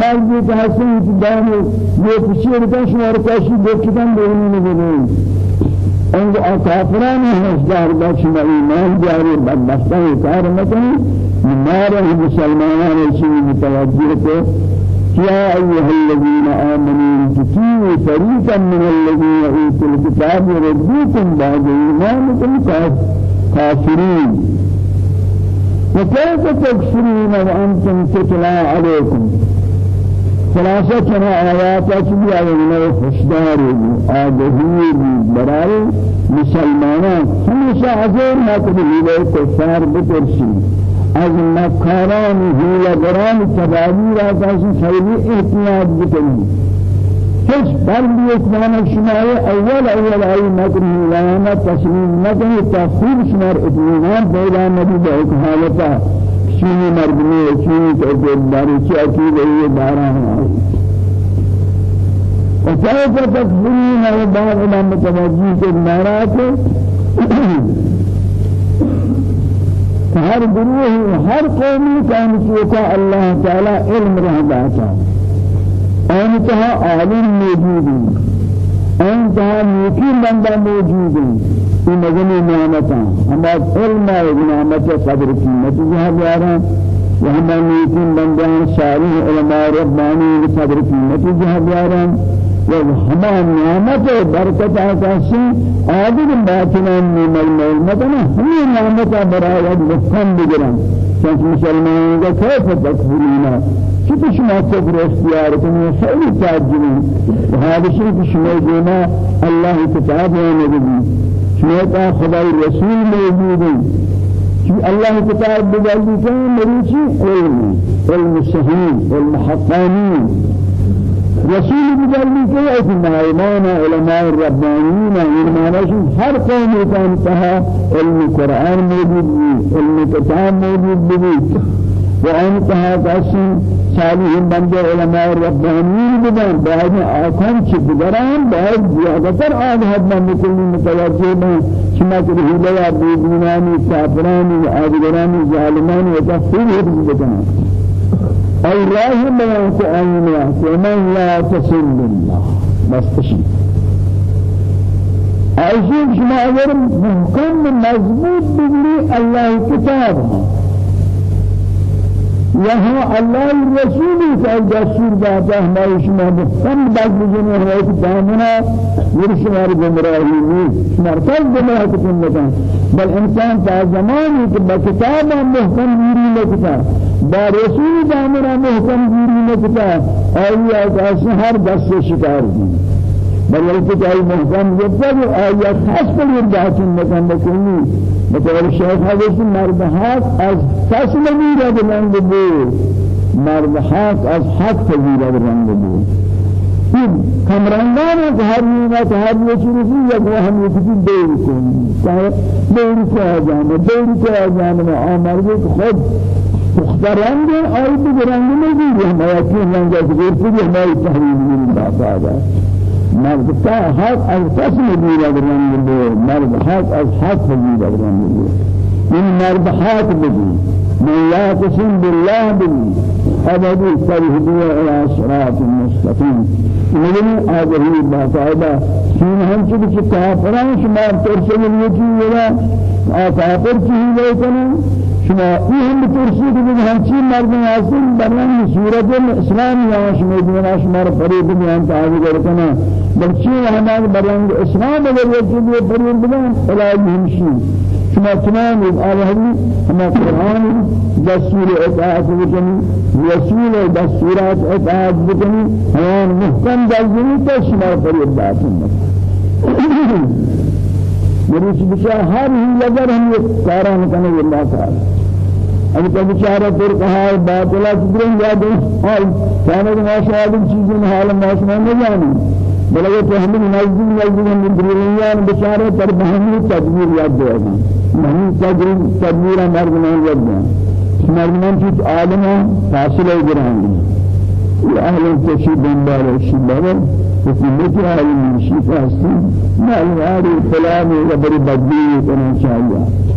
مرد کے حسن کی دان یہ پچھے رکھا شما رکاشی دیکھتاں دینے لگے ان کافران ہزار بچ میں ایمان جاری بدبختان کار مکنی مارا مسلمانان چیز متوجہ کو يا أيها الذين آمنوا تطيعوا فريقا من الذين أوتوا الكتاب يردوكم بعد إيمانكم كافرين وكيف تكفرون وأنتم تتلى عليكم ثلاثة آيات أشبه على خشدار آجهي برای مسلمانان همیشه حضور ما کبھی کفار بترسید از مکاران هیلگران تبادی را کسی خیلی احتیاط بکنی. هیچ بردی شمای اول اول آئی مکر هیلگران تسلیم نکنی تفصیل شمار اطمینان پیدا نبی به حالتا چینی مردمی چینی که داری چی اکید ای داران آئی وكيف تكفرون وبعض ما متوجه النارات ہر گروہ ہر قومی کام چوکا اللہ تعالی علم رہ داتا انتہا عالم موجود ہیں انتہا نیکی بندہ موجود ہیں یہ مغنی نعمتا ہمارا علم ہے نعمت قدر قیمت جہاں بیارا وہاں نیکی بندہ صالح علماء ربانی قدر قیمت جہاں بیارا وهما نعمت برکت آکاسی آدم باطنان نیمال مولمتنا ہمی نعمت برایت بفهم بگرن چونکہ مسلمانوں کا کیف تکفرینا چطور شما اختیار کنی خیلی تعجبی حادثی کہ شما دینا اللہ کتاب نبی. شما تا خدای رسول موجودی کہ اللہ کتاب بجلدی کہ مریچی علم. علم صحیح علم حقانی. رسول بجلی کے ایک مائمان علماء الربانیین علمانشون ہر قوم کا انتہا علم قرآن موجود علم کتاب موجود بھی وانتہا قسم صالح بندے علماء الربانیین بدن بعد آکان چی بدران بعد زیادتر آن حد من کلی متوجه میں شما کہ ہدایہ بیدینانی کافرانی آدگرانی ظالمانی و تفصیل حفظ بکنن. الله بيان كأنه ومن لا تصل بالله. بس تشي عايزين شما اگر محكم مضبوط بگلی الله كتابه یہاں اللہ رسولی کا دستور داتا ہماری شما ہم بعض بجنے ہوئے کہ دامنا یہ شمار گمراہی نہیں شمار کل گمراہ کتن لگا بل إنسان تا زمانی کہ بکتاب محکم گیری لکتا با رسول دامنا محکم گیری لکتا آئی آئی ہر دست شکار دی۔ بل الكتاب محكم يبتغي آيات خاص كل يرجعون مكان بكوني بطور الشيخ هذا مربحات از فصل ميرا برنگ بو مربحات از حق تزيرا برنگ بو کمرنگان هر نیمت هر نشریفی یک و هم یکی دیر کنی. دیر که آجانه دیر که آجانه آمرگه خود مخترنگ آئی بگرنگ نگیری ہم یقین رنگ از غیر کلی ہماری تحریم میری بات آگا مرد حق از قسم دیر اگران بلو مرد حق از حق دیر اگران بلو من مرد حق من لا قسم بالله بلو أبدي فرهدوا إلى صراط مستقيم من آجهي باقاعدة سين هم چه كافران؟ شما ترسل الوجه ولا؟ آفاقر چه ليكنا شما این بترسید که همچی مردم هستن برای صورت اسلام یا شما دیگر شما را فریب میان تعبیر کنه بلکه همان برای اسلام اگر یکی فریب بدن الهی همشی شما تمام آلهی هما قرآن دستور اطاعت بکنی رسول دستورات اطاعت بکنی همان محکم دلزمی تو شما فریب داتن مریض بچہ ہر ہی لگر ہم یہ کاران کرنے اللہ تعالی اب تو بیچارہ پھر کہا ہے باطلہ چکریں یاد حال کہنے کہ ماشاء اللہ چیزیں حال ماشاء نہیں جانی بلکہ تو ہمیں نزدیک نزدیک ہم دریان بیچارے پر بہنی تدبیر یاد دے گا۔ بہنی تدبیر تدبیر مردمان یاد دے مردمان چیز عالم فاصلہ یہ اہل تشید دنبال الشباب حکومت عالم شیف هستی معلومات فلان و بری بدی کنن چاہیے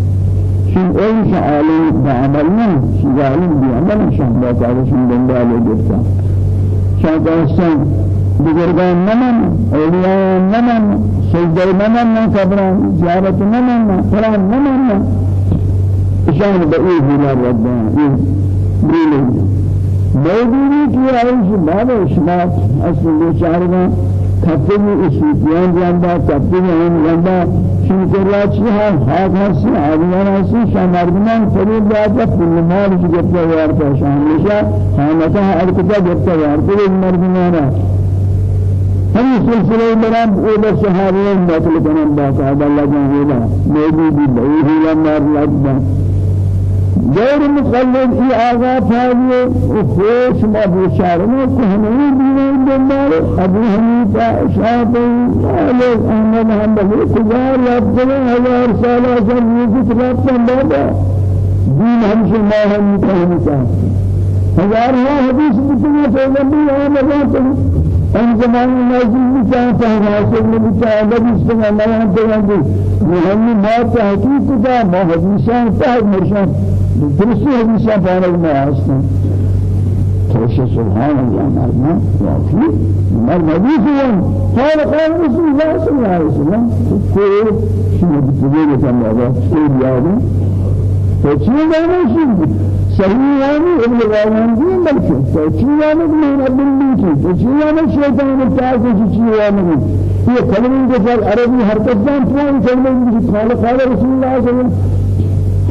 شن إيش عالم بعملنا شن عالم بعمل لا تعرف شن دنبال جبتا شن قاسم بزرگان نمن اولیاء نمن سجده نمن قبران زیارت نمن فلان نمن شان بئيه بلا ربنا إيه بريله موجودی کی آئیش بعد اشمات اصل بیچارگان تفیمی اسیتیان جاندا تفیمی هم جاندا شنکراچی ها؟ حاق هستی آدمان هستی شامردمان فرید جاتا کل مال کی جبتا وارتا شاملشا حامتا ارکتا جبتا وارتا مردمان ہم سلسلے برام اولا صحابیوں باطل کنن باقا اللہ جان اولا موجودی بہی ہی مار لگتا غیر مقلد ای آغا فاضی و خوش ما بشارم کو ہمیں دینے دنبال ابو حنیفہ شافعی مالک احمد حنبلی کجار رب ہزار سال أجل یہ رب بابا. دین سے ما ہم فهمتا ہزار ہاں حدیث بتنے پیغمبر مزہ ان زمان نازل نشان حاصل نمیشه ادب است ما هم دیگه روحانی ما تحقیق دا ما حدیثان صاحب مرشان درستی حدیثان بارک ما هستن توش سبحان الله مرنا واقعی. مر نبیزیم قال قال رسول الله صلی الله نه وسلم که شما دیگه بگم بابا. چه یادم تو چی نمیشید يعني ابن غالان دي ملك يعني من رب الملك فشيء يعني شيطان التاج فشيء يعني هي كلمة جزال عربي حركة جان فلان كلمة قال قال رسول الله صلى الله عليه وسلم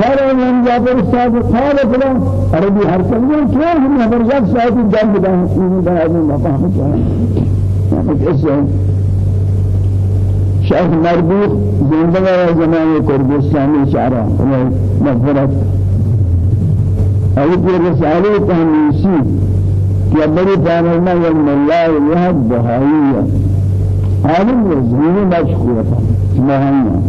قال من جابر الصادق قال فلان. عربي هر كلمة كيف من هبرجات صاحب جان بدان ده هذا ما فهم اسمه شيخ مربوط زندگی زمانه کردستانی شعرا مغفرت. أي في رسالة تهميسي يبري فانما يوم الله يهد بهائية عالم يزمين مشكورة سمعنا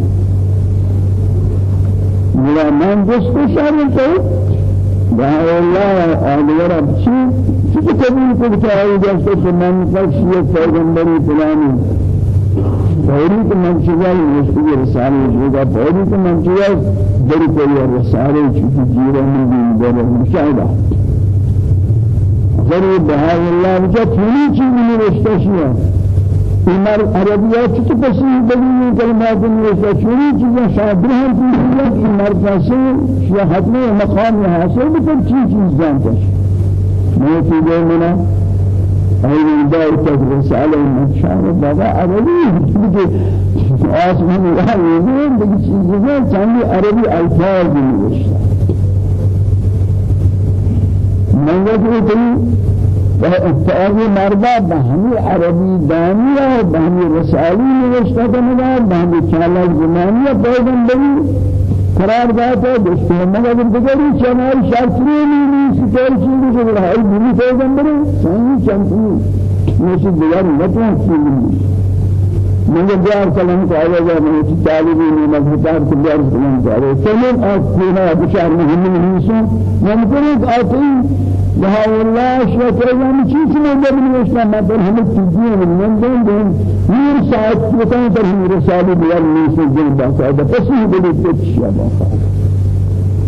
میرا من دوست شهر تو بها الله چی؟ چی کبیر کو بچاری جس کو من فشی پیغمبری فلانی. فوری تو من چیزای مشکل رساله جوگا فوری تو چیزای دری کوئی رساله چیزی جیره من دین داره مشاهده. ضرور بها الله وجه چنی چیزی نوشته شیه؟ ایمار عربیات چی پسی بگی کلمات نیست چوری چیزا شادر هم چیزی ایمار پسی شیا حتمی مقام حاصل بکن چی چیز جانتش میں چیزیں منا این دار که رساله مشاور بابا عربی میگه آسمان و زمین دیگه چیزی چندی عربی الفاظ میشه من گفتم و اتعاب مردا به همی عربی دانی و به همی رسالی نوشته کنه و به همی کلال زمانی پیغمبری قرار داتا دوستو مگر دیگری چنائی شاکری نیلی سکر چیزی که برای بری پیغم بری سانی چنتی نوشی دیگری نتوان چیزی من جار کلام آیا جا چ طالبی مذہب کو جار کلام کو آیا. چلیں آپ کو نہ بشار مهم نہیں ممکن ہے آپ لها والله شكر يعني شيء من قبل الإسلام ما بين هم التجين من دون دون مير ساعات مكان ترهم رسالة بيار ميس الجن بس هذا بس هو بده تشيا بقى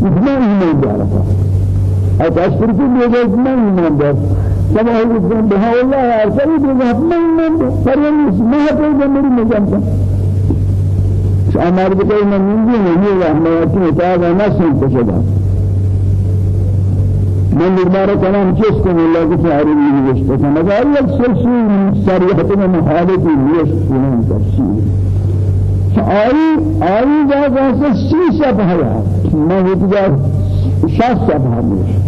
إثنين من جارفة أتأثر في بيجي إثنين من بس كما هو يقول بها والله أرسل بيجي إثنين من بس فريم ما هو بيجي مري مجمع أمر بكي من من دون هي رحمة الله تعالى نسل تشدا من دوباره کلام چیز کنم الله کو تعالی نیست کنم مگر یک سلسله سریحت من حالتی نیست کنم تفسیر آئی آئی جا واسه سی صفحه ما هیچ شخص صفحه نیست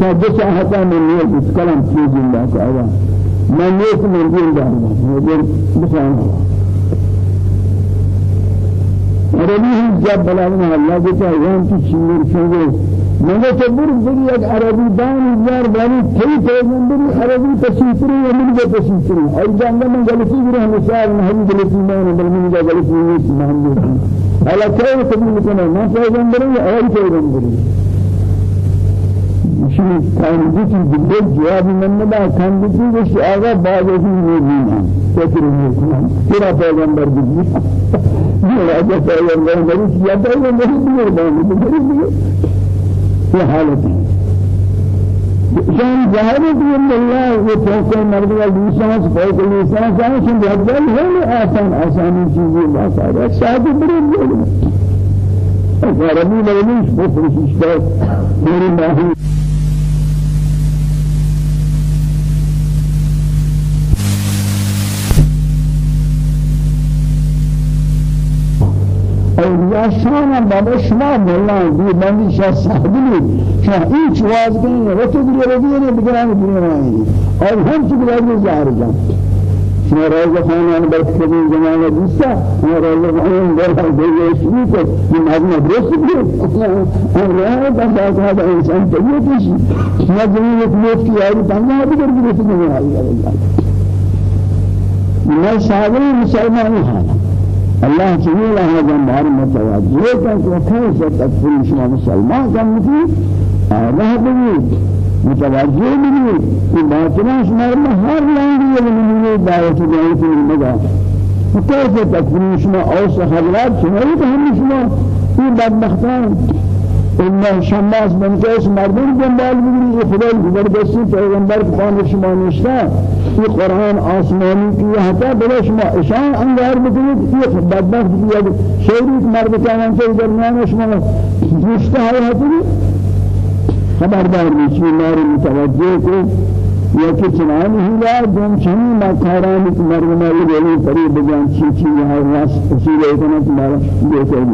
تا دو ساعت من نیست کلام چیز الله تعالی من نیست من دین دارم مگر بخوام عربی هم جب بلادن الله کو تعالی کی چیز شده مگر تو بر بری یک عربی دان یار بانی تی پیغمبری عربی تشیفری و من جا تشیفری ای جانب من غلطی گره مثال من غلطی من بل من جا غلطی نیست محمد حالا قبول کنه من پیغمبری ای پیغمبری مشین کاندی کی دیگر جواب من ندا کاندی کی وش بعد از این میبینم فکر میکنم. تیرا پیغمبر بیدی یہ اجازه پیغمبر نہیں یا پیغمبر نہیں دیگر في حالته شان ظاهر بإذن الله وفوق المرض واللسان فوق اللسان شان بهذا هو آسان آسان چیزی ما سارے ساده بریم عربی مولوش بفرش اشتاق میری ماهی اولیاء شان بابا شما مولا دی بندی شاه صاحبی شاه هیچ واز کنی و تو دیگه دیگه بگرانی دیگه نایی اور هم تو دیگه ظاهر جان شما روز خانان کردن زمان دوستا شما روز خانان برد دیگه شروع کرد این مردم درست بود اون راه بس از انسان طبیعتش شما زمین یک موت کی یاری پنجاه دیگر گرفت نمی‌آید من شاعر مسلمان حالا الله جميل هذا مار متوجه كان كيف تكفر شما مسلمان كان مثل آره بني متوجه بني في باطنا شما مهار لانگی من دعوت دعوت المدى كيف تكفر شما أوس حضرات شما يتهم شما. في بدبختان. إن شماس من كيس مردم جنبال بگری خدای زبردستی پیغمبر قرآن شما نشتا یہ قرآن آسمانی کی حتا بلا شما اشان انگار بکنید یہ بدبخت کی شیری مرد کانان کے درمیان شما نشتا ہے حتی خبردار نیچی مار متوجہ کو یا کہ چنان ہی لا جن چنی مکاران کی مرد مالی بلی پری بجان چی چی یہاں راس اسی لے کنا تمہارا دیکھے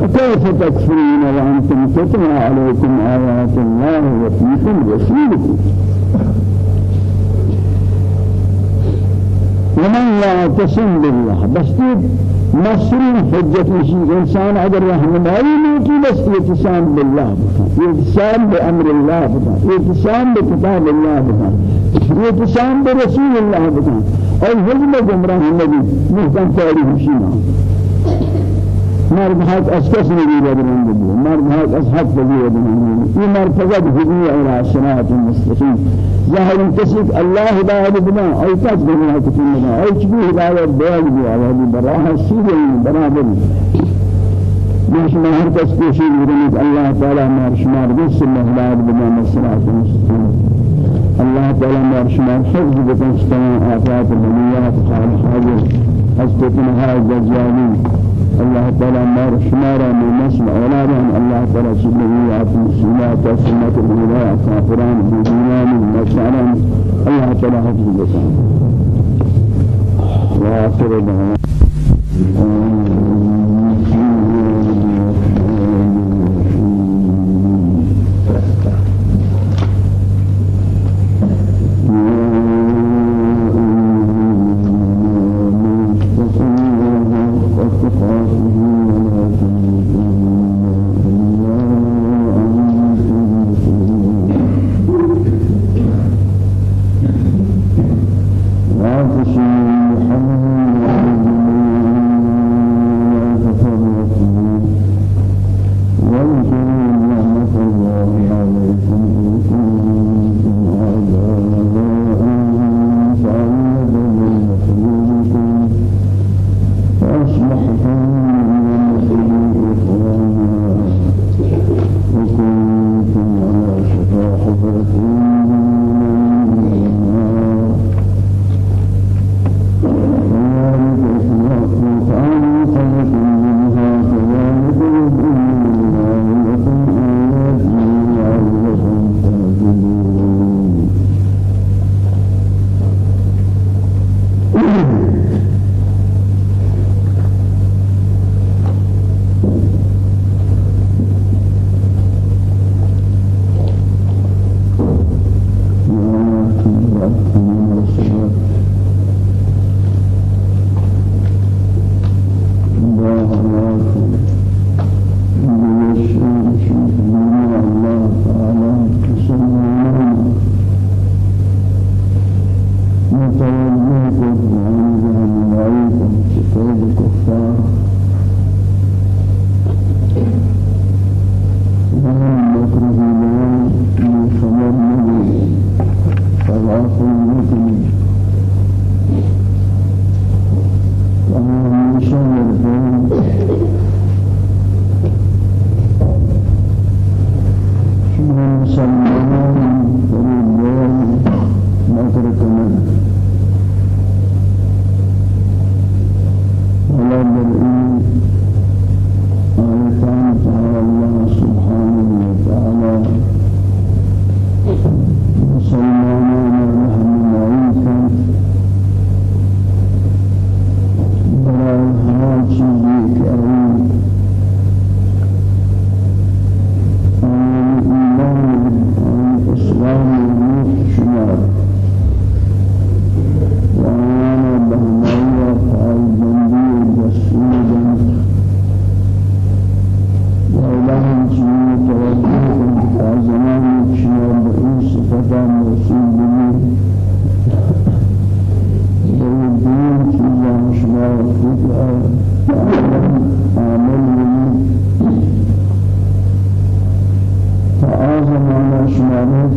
كيف تكفرون وأنتم تتلى عليكم آيات الله وفيكم رسوله؟ ومن يعتصم بالله بس مصرين حجة شيء إنسان أجر رحمه موتي بس اتصام بالله اتصام بأمر الله بتا اتصام بكتاب الله بتا اتصام برسول الله بتا أي حجم جمراه النبي مهتم تاريخ شيئا مرد حق اسكس نبي بدران بدي مرد حق اسحق بدي بدران بدي مرد فقط هدي على صراط المستقيم. ظاهر تسيك الله هداية بنا. أي كاس بنا كتير بنا. أي شبه هداية بيان بيا هذه براها سيدة برابر مش ما هر كاس كوشي يريد الله تعالى ما شمار بس الله هداية بنا صراط المستقيم الله تعالى ما شمار حفظ سلام آفات الدنيا قال حاضر. حسبك نهاية الجزائي الله تعالى مار شمارا من نسل أولادهم الله تعالى سبحانه وتعالى سنة سنة الهداية كافران بدينان نصارى الله تعالى حفظ بكم وآخر دعوانا.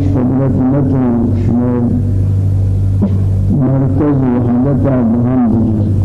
شغلت نجم شمال مرکز وحدت بهم بزرگ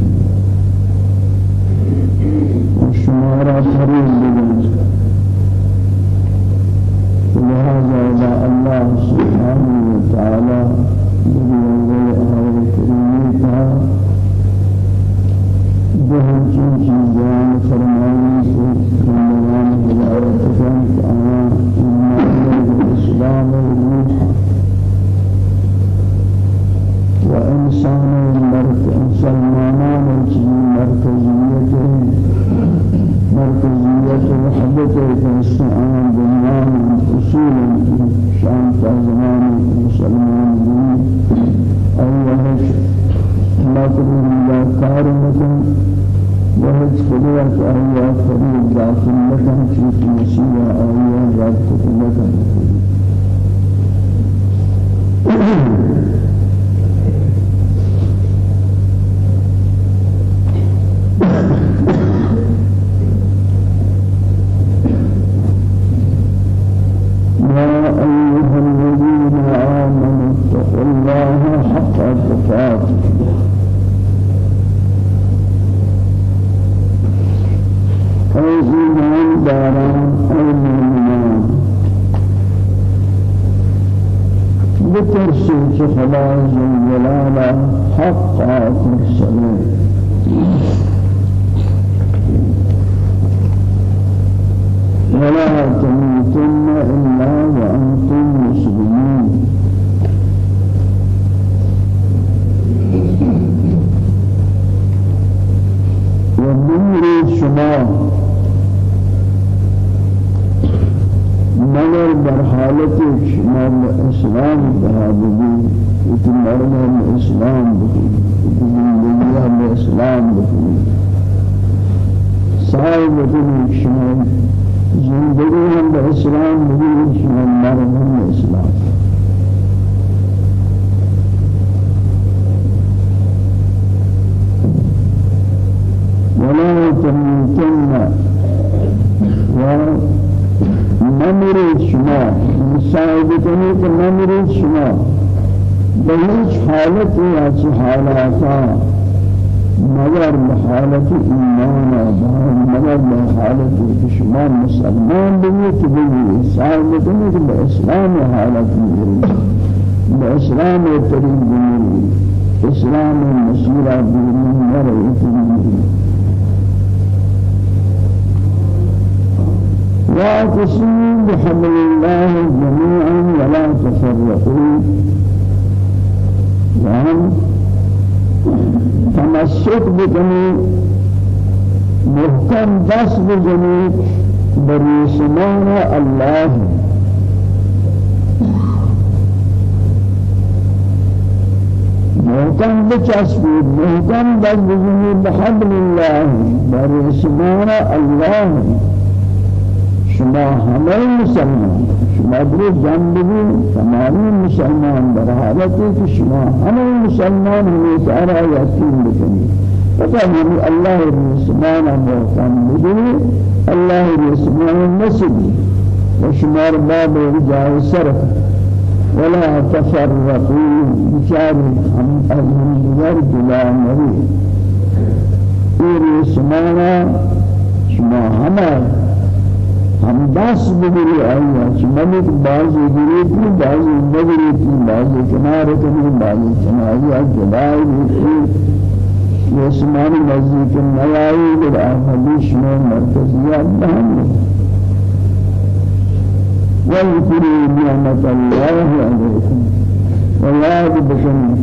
الله ما مسلمان بني إسرائيل بنيت بإسلام حالة بني بإسلام ترين بني إسلام مسيرة بني مرة بني واعتصموا بحبل الله جميعا ولا تفرقوا. وهم تمسك بجميع محکم بس بجميع بری شمان الله. محکم بچسبید محکم بس بجميع بحبل الله. بری شمان الله. شما همه مسلمان شما در جنبی تمامی مسلمان. در حالتی که شما همه مسلمان همه سارا یقین بکنید. ہمیں اللہ رسمان محکم بدنی اللہ رسمان نسبی وشمار باب رجاء صرف ولا تفرقوا بشار هم أهل جلا نبي. إيري سمانا شما همه ہم دس بگری آیا چمنی کہ بعضی گریتی بعضی نگریتی بعضی کنار کنی بعضی کناری جدائی بیتی یہ سمانی نزدیک نیائی در آمدیش میں مرکزیات بہن واذكروا نعمة الله عليكم وياد بكم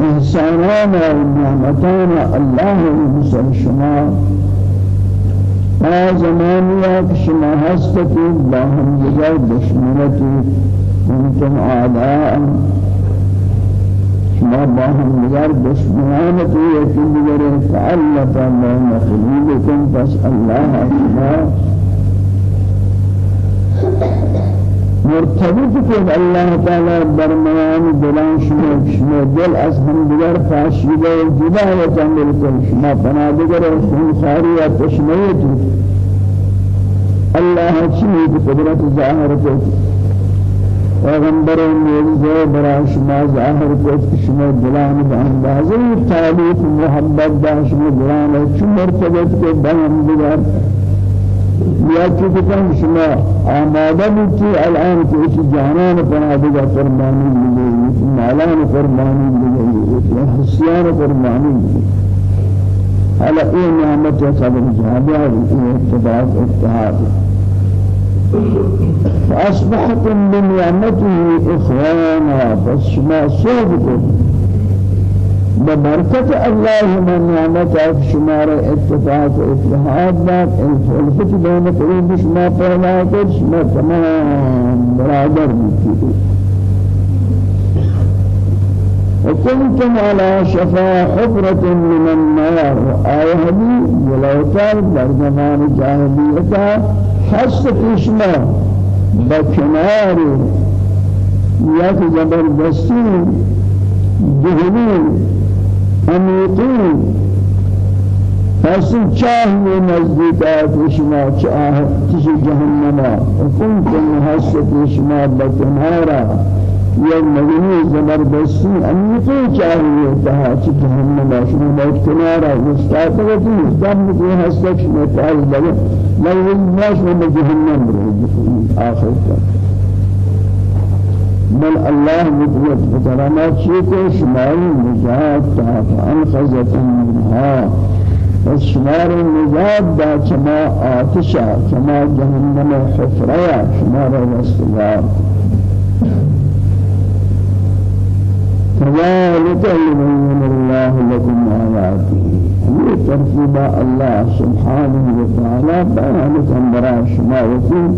إحسانانا ونعمتانا الله المسلم شما ما زمانيا شما هستكي باهم جزاء دشمنتي كنتم أعداء شما باهم جزاء دشمنانتي يكن جزاء فعلت الله قلوبكم فاسأل الله شما. مرتبط کو اللہ تعالی درمیان دلان شما شما دل از هم دیگر فاشیده جدا و جنگل کن شما پناه دیگر خون خاری و تشمیت اللہ چیزی کی قدرت ظاہر کو پیغمبر موجزه برای شما ظاهر کرد که شما دلان به اندازه تعلیف محبت داشت شما دلان چون مرتبط که بهم دیگر یا چونکہ شما آمادہ بھی الان کہ اس جہان پر آدھگا فرمانی ملے مالان فرمانی ملے حسیان فرمانی ملے حالا اے نعمت یا صبر جہادہ اے اتباق اتحاد. فأصبحتم بنعمته إخوانا فشما صوبكم ببركة الله من نعمت شمار اتفاق اتحاد ذات الفلفت بين قلوب شما کر شما تمام. برادر بکید وكنتم على شفا حفرة من النار. آية هذه ولوتر در زمان جاهلية حست شما بكنار يا زبردستی جهنم عمیقی. حسن چاہیے نزدیکات شما چاہ کسی جہنما وکنتم حسد شما بکنارا یہ مدنی زبردستی عمیقی چاہیے تہا چی جہنما شما بہت کنارا مستاقبتی دم کو حسد شما تاز لگے لیکن ما شما جہنم رہے آخر تک بل الله مدوت بكرامات شيء شمال نجات فأنخذت منها. الشمار النجات دا كما آتشا كما جهنم حفريا شمار الاستغار كذلك يبين الله لكم آياته. هي ترتيب الله سبحانه وتعالى بيان براء شما وفي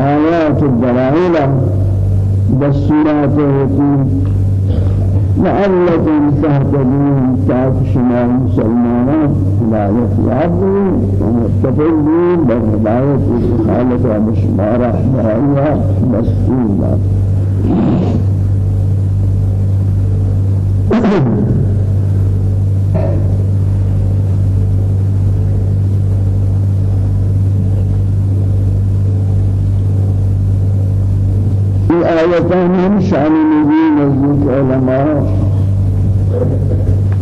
آيات الدلائل بالسورات التي لعلكم تهتدون تاك شما مسلمان هداية يعبدون ومتفقون بالهداية خالق ومشمارة بهاية مسؤولة آیتان هم شان نبی نزدیک علماء.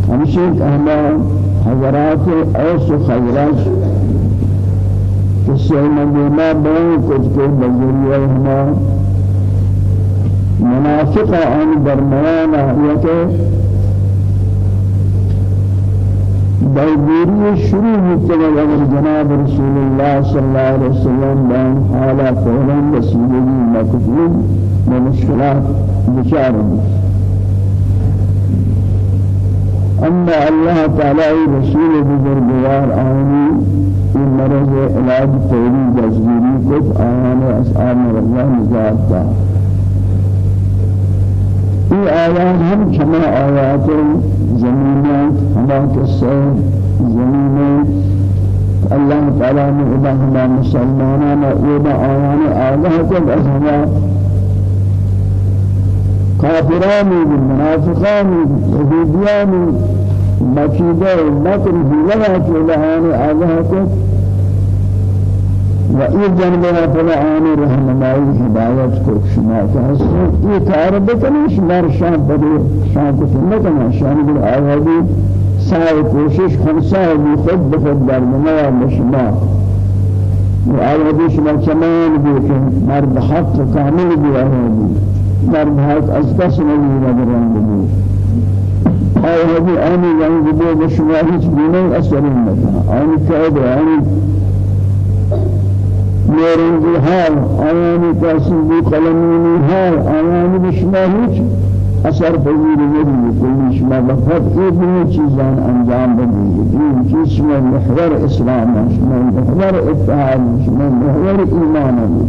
ہمشن اہما حضرات اوس و خیرج کسی مدینہ بیان کچھ کے بزرگی ہما منافق آن درمیان آیت بيدوري شروع متجه أمر جناب رسول الله صلى الله عليه وسلم بان حالة فعلا رسوله مكتوب ومشكلات بشارة أما الله تعالى رسول بزرگوار آني في مرض علاج فوري جزگیری کت آیان اسعار الله نجات دا یہ آیات ہم کما آیات زمینات ہما کسے زمینات الله تعالى من إله مسلمان وإذا آيان آله كم أسمى كافران منافقان يهوديان مكيدة مكر هلا كلهان آله كم و این جنبه فلا آن رحمنائی هدایت کو شما کہتے یہ کار بکنی شما شان پر شان کو سنت نہ شان بل آوازی. سعی کوشش خمسہ بھی خود بخود در منا مشما. و آوازی شما چمان بھی کہ مرد حق کامل بھی آوازی مرد حق از کس نہیں نظران بھی آوازی آنی جنگ بھی شما هیچ دینه اثر نکنه. آنی کعب آنی نورنجی حال آیانی تحصیلی قلمینی حال آیانی بشما هیچ. اثر پذیر نبی. کلی شما بفت این چیزان انجام بدید این چیز شما محور اسلام شما محور اتحاد شما محور ایمان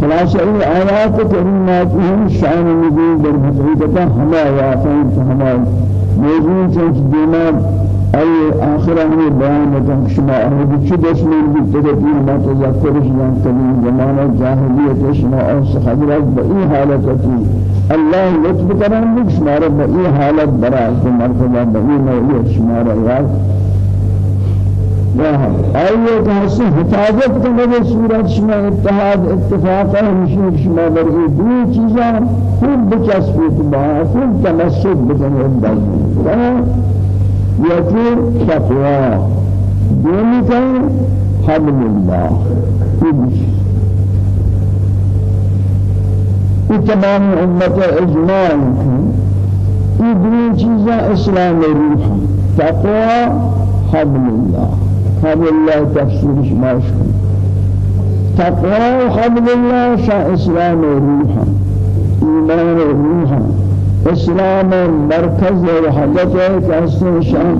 خلاصہ این آیات کریمات ہم شان نزول در ہما واقعی ہما موضوع چنچ دیمان أي آخر أمر بيان مكان شما أهدي شو دشمن بتدبير ما تذكرش من كلام زمان الجاهلية شما أو سخبرات بأي حالتي الله لطف كرم بك شما بأي حالت برا مرتبة بأي نوعية شما رأيات أي كهسي حفاظت كما صورة شما اتحاد اتفاق همشي شما برئي دو چيزا كل بچسبت بها كل تمسك بكم الدل تقوا دومی که حبل الله. این تمام امت إجماع. این دو چیزا إسلام روح. تقوا حبل الله. حبل الله تفسیرش ماشکن تقوا و حبل الله شا إسلام روح. ایمان روح. اسلام مرکز و حدث ہے کہ حسن شان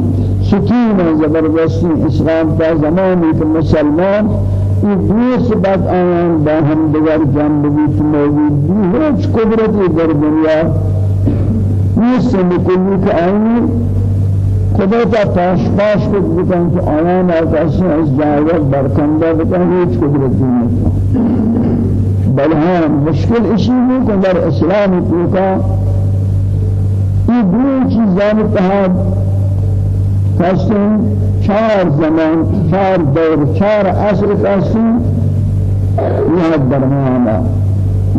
سکین زبردستی اسلام کا زمانی کہ مسلمان دوست بعد آیان با ہم دیگر جنب بیت موجود. بھی ہیچ قدرتی در دنیا نیست. نکلی کہ آئینی خدا تا پاش پاش کو بکن کہ آیان آکاسی از جایت برکندہ بکن. ہیچ قدرتی نہیں بل ہاں مشکل اسی ہے کہ در اسلام کا یہ دو چیزان اتحاد کسیم چار زمان چار دور چار عصر کسیم یہ درمیانا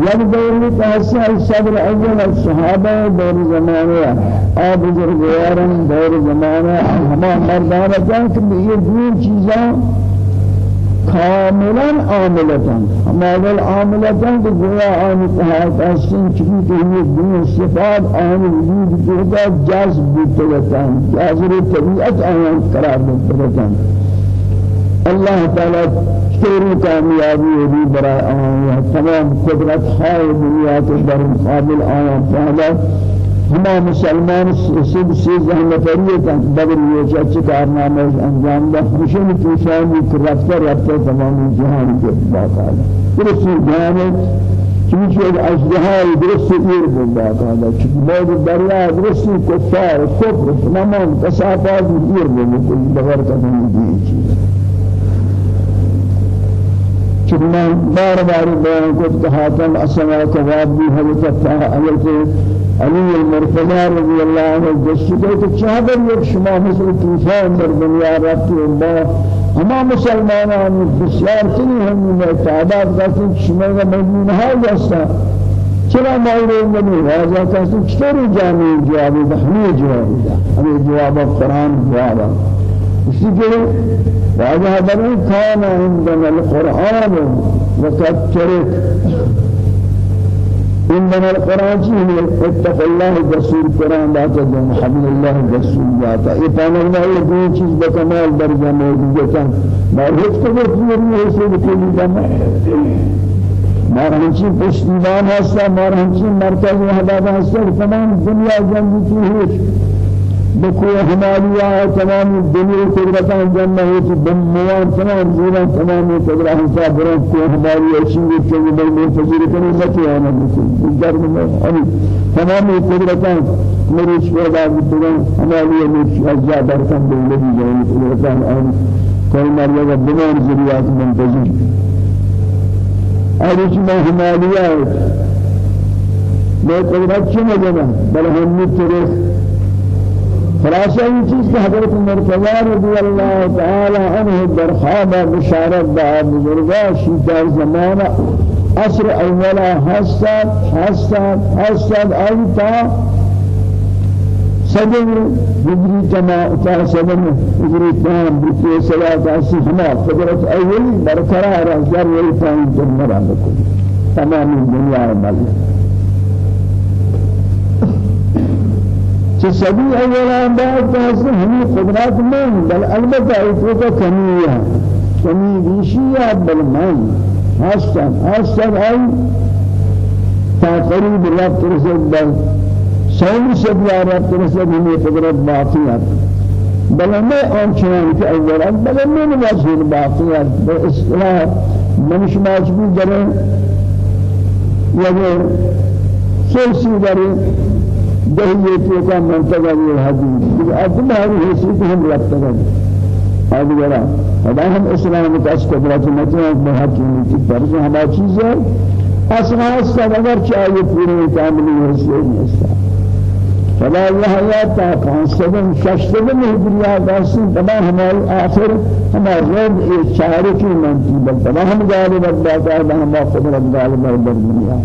یک دور تحصیل صبر اول الصحابہ دور زمانے آب بزرگوارن دور زمانے ہما مردانہ جان کہ یہ دو چیزان كاملا عاملة هذا عاملة كجوا عن تهات أسين كذي كذي دين صفات عن وجود جودا جذب بتلتان جذب طبيعة عن قرار بتلتان الله تعالى كثير كاميابي يبي براء آية تمام قدرت هاي الدنيا تقدر مقابل آية فهذا ہما مسلمان سب سے زحمتری کا بدل یہ چچ کارنامہ انجام دا ہمیشہ میں توشانی کرفتا رفتا تمام جہان کے باقاعدہ درست جہان چونکہ اجدهای درست ایر بود باقاعدہ چونکہ موجود دریا درست کفار کفر تمام کسافات ایر کل بغیر کدوم دی چیز چونکہ بار بار بیان کو کہ حاتم اسما کباب بھی حضرت حضرت علي المرتضى رضي الله عنه جسده کہ چادر یک شما مثل طوفان در دنیا رفتی الله ہما مسلمانان بسیار ہم نے تعداد رفتی شما کا مجموعہ ہے جسا چرا معلوم نہیں راجا کا چطور جامع جواب ہمیں جواب دا ہمیں جواب قرآن جواب اسی کے راجا بني كان عندنا القرآن وقد ترك إنما القرآن شيء اتق الله رسول القرآن لا تدعو محمد الله رسول ذاتا إتانا ما يدعو چیز بکمال درجہ موجودتا ما پیر نہیں سے بکلی دم مار ہمچی پشتیبان ہستا مار ہمچی مرکز وحدات ہستا تمام دنیا جنگی کی هیچ بكو هماليا تمام الدنيا قدرتان جنة بموان تمام زيران تمام قدرة حساب برام كو هماليا شيء كذي بل منتظر كني نتي أنا بكو بجار من أمي تمام قدرتان مريش پیدا بدن هماليا مريش أجزاء بركان بولدي جاني قدرتان أنا كل مريا بمان زريات منتظر أريش ما هماليا ما قدرت شنو جنا بل هم نترك خلاصہ یہ چیز کہ حضرت مرتضی رضی اللہ تعالی عنہ در خواب بشارت دا بزرگا شیطان زمانہ عصر اولا حسد حسد حسد ایتا صدر هجری تما تا صدر هجری تام بکی صلاة ہما قدرت اولی برقرار جر ویتان جنرہ بکل تمام دنیا ملک. کہ سبھی اولا بعد تحصیل ہمیں قدرات من بل البتہ اتوکا کمیہ کمی ریشیہ بل من. حسن حسن ای تا قریب رب ترسد بل سوم سبیا رب ترسد ہمیں قدرت باقیت بل میں آنچنان کہ اولا بل میں نواجه باقیت بل اصلاح منش ماجبی درے یا سوسی درے دهية كان منتظر الحديث. أدنى هذه حسيت هم ربطنا هذا هم إسلام متأسس قدرات متنا بحكيم فرض هذا چیز ہے أصلا سب اگر چاہیے پورے کاملی حیثیت نہیں فلا الله تا قانسدن ششتن دنیا داشتن تمام ہماری آخر ہمارا رب ایک چارے کی منتی بل تمام غالب اللہ تعالی ہم قدرت غالب در دنیا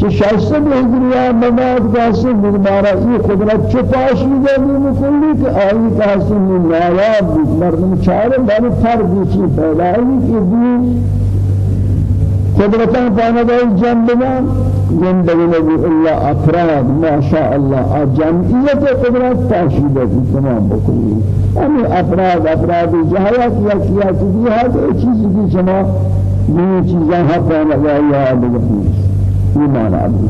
کہ شایسته به دنیا مباد کاسی دربارہ یہ قدرت چپاش میده میکنی کہ آئی کاسی من نایاب بود مردم چاره باری فرقی چی پیدا ہے کہ دی قدرتان پانا دائی جنبان جنبان نبی اللہ افراد ما شاء اللہ جمعیت قدرت تاشیده کی تمام بکنی ہمیں افراد افراد جہایت یا کیا چیزی ہے تو چیزی کی شما یہ چیزیں حق پانا دائی آدھے ایمان آبی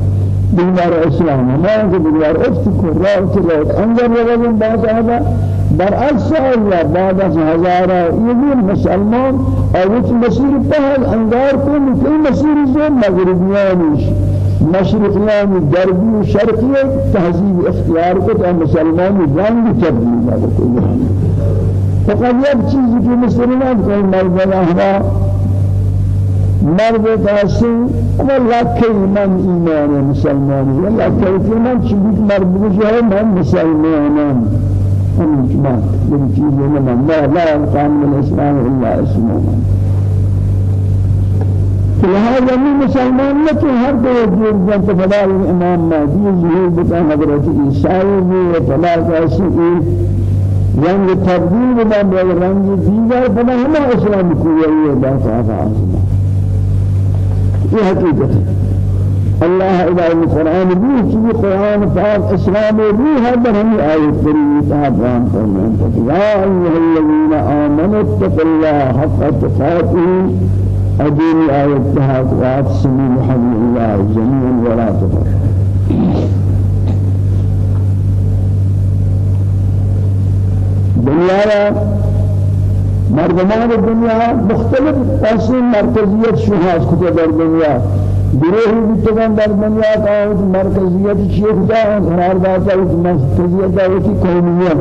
دیوار إسلام. ما که دیوار أفت کرد انجام روزن بعد آبا بر اصل بعد از هزارا یه مسلمان. اوت مسیر پهل انگار کن که مسیر زن مغربیانش مشرقیان غربی و شرقی تهذیب اختیار کو تا مسلمان. رنگ تبدیل نکنه فقط یک چیزی که مسلمان کوئی مرد مرد من ایمان مسلمانی؟ و لکه من چیزی مرد بجای من همین من این چیزی من لا لا القام من الاسلام الا اسمه لهذا من مسلمان لكن هر دو جور جنت فلا الامام مهدي ظهور بتا حضرت عیسی و فلا کاسی رنگ تبدیل بدن رنگ دیگر فلا همه اسلام کویه باقی آسمان حقیقت ہے اللہ الہ القرآن بھی چیز قرآن پاک اسلام بھی ہے در ہمیں آیت کریمی تحت رام فرمائیں آمنوا اتقوا اللہ حق تقاته. ادین آیت تحت واعتصموا بحبل اللہ جميعا ولا تفرقوا. دنیا مردمان دنیا مختلف قسم مرکزیت شهاز کجا در دنیا؟ گروهی بیتگان در دنیا کا مرکزیت چیه؟ خدا قرار داتا ہے مرکزیت کہ قومیت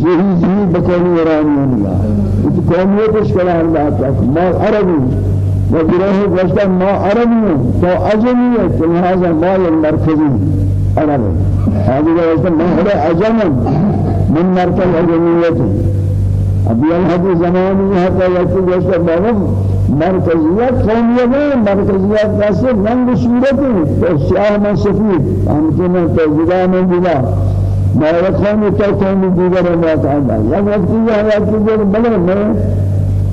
زہی زہی بکونی ورانی اللہ یہ قومیت اس قرار داتا ما عربی. و گروه گوشتا ما عربی تو عجمی ہے لہذا ما المرکزی عربی. هذا گوشتا ما عجم من مرکز عجمیت ابھی الحدی زمانی کہ یہ جیسے بہم مرکزیت قومیت مرکزیت کیسے رنگ صورت ہے تو سیاہ من سفید ہم کے میں تو جدا میں جدا میں قوم تو قوم دیگر ہے تعالی یا وقت یہ ہے کہ جو بلے میں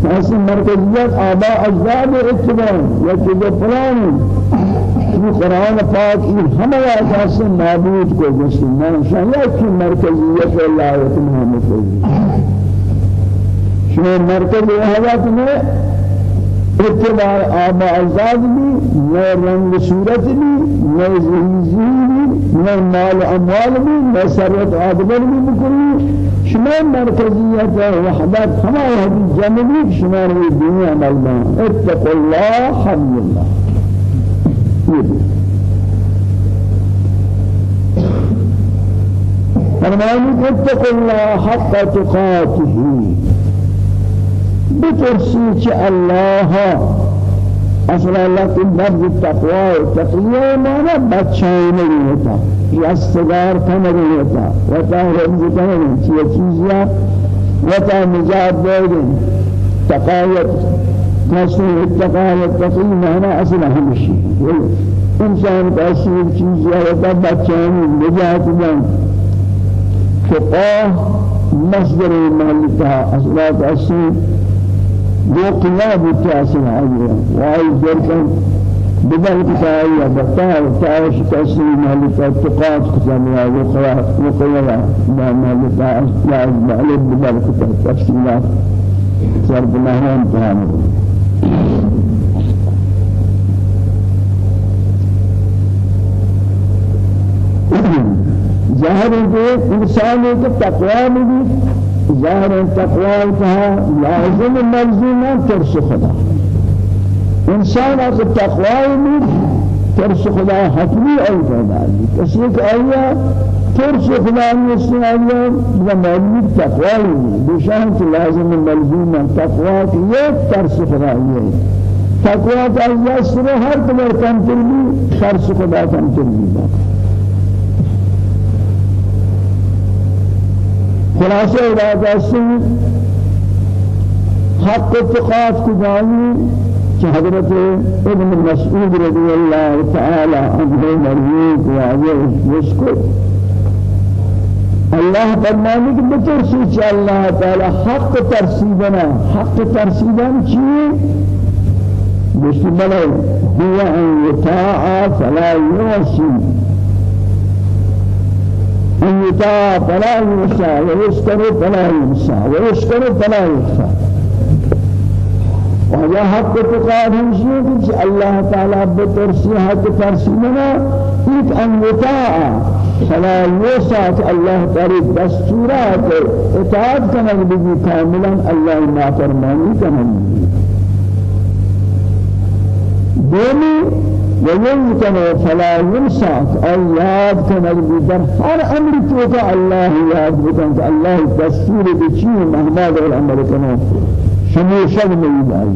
ایسی مرکزیت آبا اجداد اتباع یا کہ جو فلان یہ قرآن پاک یہ ہمارا أساس معبود کو جس میں شاید کہ مرکزیت اللہ محمد شما مرکز حیات میں اتباع آباء آزاد بھی نئے رنگ صورت بھی نئے زہیزی بھی نئے مال اموال بھی نئے ثروت عادلر بھی بکلی شما مرکزیت وحدت ہمارے حدیث جمعی شما روی دنیا ملبان اتقوا اللہ حمد اللہ۔ فرمانی اتقوا اللہ حق تقاته۔ بترسی چه الله. أصلا کو لفظ تقوا تقوا مانا بچائی نہیں ہوتا یا استگار کا نہیں ہوتا وتا رمز کا نہیں چیز چیزیا وتا نجات دے دیں تقاوت کسی اتقاوت تقی مانا أصلا ہمشی انسان کا اصل چیز یا وتا بچائی نجات دیں فقاه مصدر المالكة أصلا أصلا وقيا بتاسع عليه واي ذلك بدل كتاية بطال تعيش تأسير مالك التقاط كتابها وقيا وقيا ما مالك لا عليه بدل تفسيرات صرف لهم كامل ظاهر ہے کہ إنسان کو تقوی میں ظاهر تقوى كها لازم ملزوم ترس خدا. انسان از تقوى من ترس خدا حتمی ای پیدا کسی که آیا ترس خدا نیست آیا بمعنی تقوى بشان که لازم ملزوم تقوى که یک ترس خدا ہے تقوى از یسر هر کمر کم تربی ترس خدا کم تربی خلاصہ ارادہ سے حق اتقاف کو جانی حضرت ابن مسعود رضی اللہ تعالی مرضی کو آگے اس کو اللہ فرمانے کہ بترسی چھ اللہ تعالی حق ترسیدنا حق ترسیدن بسم الله هو أن يطاع فلا يوصي يطاع فلا ينسى ويشكر فلا ينسى ويشكر فلا يخفى وهذا حق تقاد همشي کہ الله تعالى بترسي حق ترسينا إذ أن يطاع فلا ينسى الله تعالى دستورات اطاعت كنن بجي كاملا. الله ما فرماني كنن دومی ويمكن فلا ينسى أياد كان در هر أمر توقع الله ياد بكن الله دستور بشيء مهما دور الأمر كنا شمو شد ميداي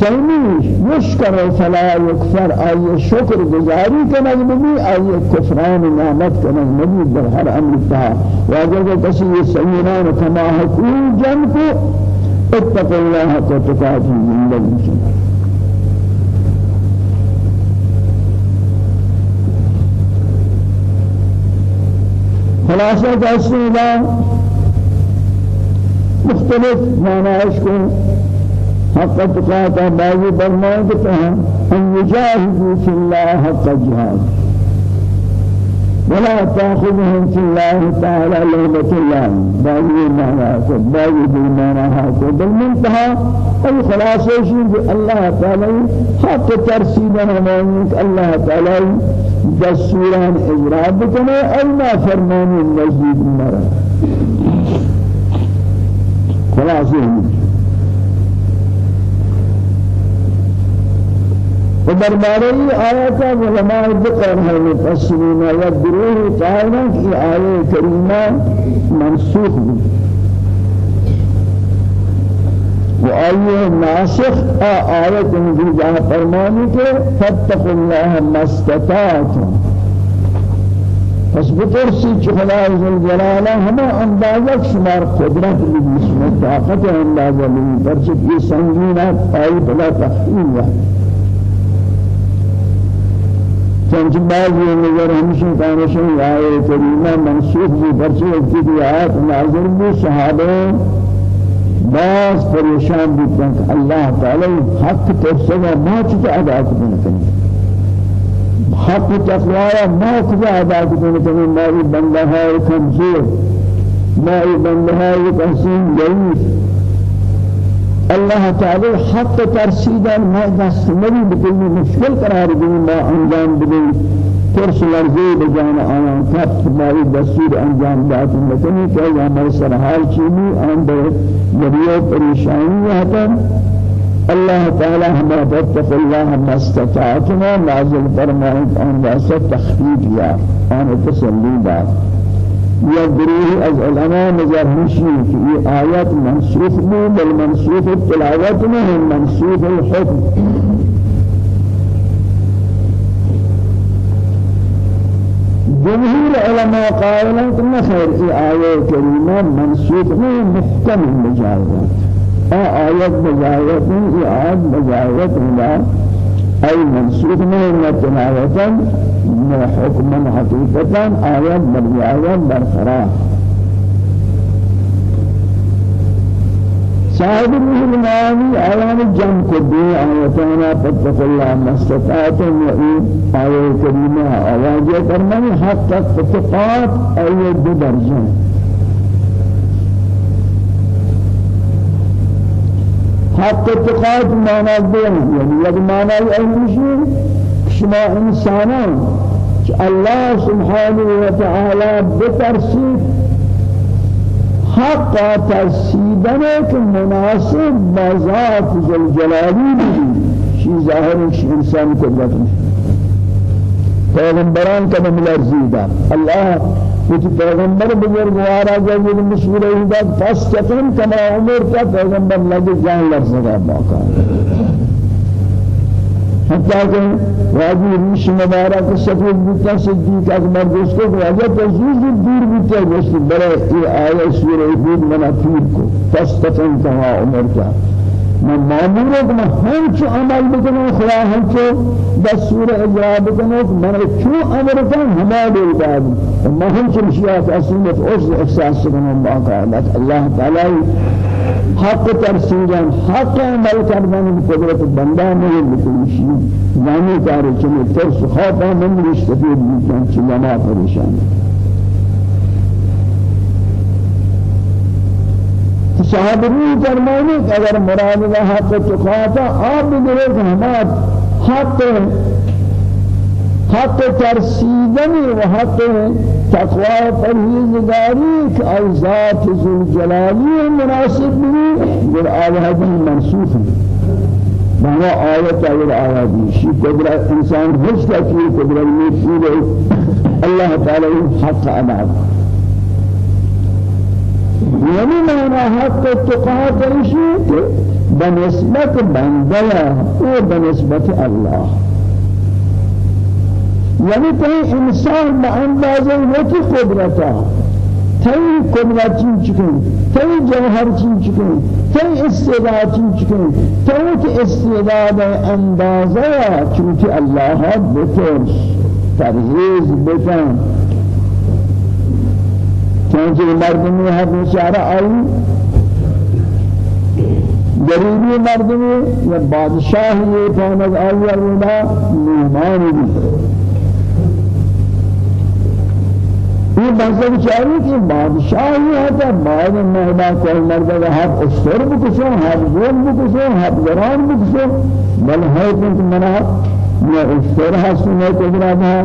سلميش يشكر فلا يكفر. أي شكر گزاري كنا بني أي كفران نعمت كنا بني در هر واجب كسي سيران كما حقوق جنكو اتقوا الله تتقاتل من الله خلاصہ جیسے لا مختلف معنائش کو حق تقاطع بعضی برمائیں کہ أن يجاهدوا في الله حق جهاد ولا تأخذهم في الله تعالى لغة الله. بعضي معنى بعضي بالمعنى بالمنتهى أي خلاصة شيء الله تعالى حق ترسيبنا معنى الله تعالى دستوران اجرا بکنه اینا فرمانی نزدیک مرا. خلاص و درباره آیات علماء ذکر ہے مفسرین یا گروہ قائلہ کی آیت کریمہ منسوخ بھی وآيه ناسخ آية من جهة فرماني فاتقوا الله ما استطعتم. پس بترسی چه خدای جلاله همه اندازه شمار قدرت لیدیش طاقت اندازه لیدی پرچه یہ سنگینات آئی بلا تخیل چنچ بعضی نظر ہمشن کانشن آئے کریمہ منسوخ بھی پرچه اکتی آیت نازل بھی صحابہ باز پریشان بیتن کہ اللہ تعالی حق ترسل ما چیز ادا کرنے حق تقوی ما چیز ادا کرنے ماری بندہ ہے کمزور ماری بندہ ہے تحسین ضعیف. الله تعالى حق ترسيدا ما دست نبي بكل مشكل قرار دي ما انجام بدي ترس لرزي بجان آيان كف ماري دستور انجام دات نتني کہ ہمارے سر حال چیزی آن دے نبیو پریشانی ہے الله تعالى هم فتق الله ما استطعتنا نازل فرمائك أن واسط تخفيف يا أنا تسلي بعد یا گروه از علماء نظر ہمشی کہ یہ آیت منسوخ بھی بل منسوخ التلاوت ہے منسوخ الحکم. جمهور علماء قائلين ان خير في آية كريمة منسوخ من محكم المجاورات آيات مجاورات من آيات مجاورات لا أي منسوخ من التلاوة حكما حقيقة آيات آيات برقرار. صاحب روح المعاني آيان جمع كبه آياتنا فاتقوا الله ما استطعتم وإن آية كريمة آواجه فرماني حتى فتقات آية دو درجة. حتى تقات معنى دين يعني يد معنى أي شيء شما إنسانان الله سبحانه وتعالى بترسيد حق ترسيدنا كمناسب بذات الجلالي شي ظاهر شي إنسان قدرته پیغمبران کا ملرزیدہ اللہ کچھ پیغمبر بزرگوارا جب مشہور ہے پس چکن کما عمر کا پیغمبر لگے جان لرزگا باقا حتى کہ واجی ریش مبارک سفید بودتا صدیق اکبر دوست کو واجہ تزوز دور بودتا گوشت برای ای آیه سورہ بود منا پیر کو تستفن کما عمر کا من معمول ہے کہ میں ہم چو عمل بکنوں خدا ہم چو دستور اجرا بکنوں من چو عمل بکنوں ہما دل بعد میں ہم چو مشیات اصلیت اس احساس کنوں باقاعدہ اللہ تعالی حق ترسیدن حق عمل کردن قدرت بنده نہیں بکنشی زانی کاری چنی ترس خوفا من رشتفید بیتن چی لما پریشان صاحب روی فرمانے کہ اگر مراد حق تقاطع بگرے کہ ہمارا حق حق ترسیدنی و حق تقوى پرهیزگاری که ای ذات ذوالجلالی مناسب بھی در آیات منسوخ بنا آیت اگر آیاتی شی قدرت انسان ہش کی قدرت پورے اللہ تعالی حق ادا یعنی معنی حق تقاط شی؟ بنسبت بندہ و بنسبت اللہ یعنی تی انسان با اندازه وقتی قدرتا تی قدرت چین چکن تی جوهر چین چکن تی استعداد چین چکن تی که استعداد اندازه چونکه الله بترس ترهیز بکن چونکه مردمی هر بیچاره آئی غریبی مردمی یا بادشاهی پاند آئی اولا مهمانی یہ مذہب چاہیے کہ بادشاہی ہے بعد مہدا کوئی مرد کا حق اشتر بکشو حق زون بکشو حق گران بکشو بل ہے کہ منا یہ اشتر حسن ہے قدرت ہے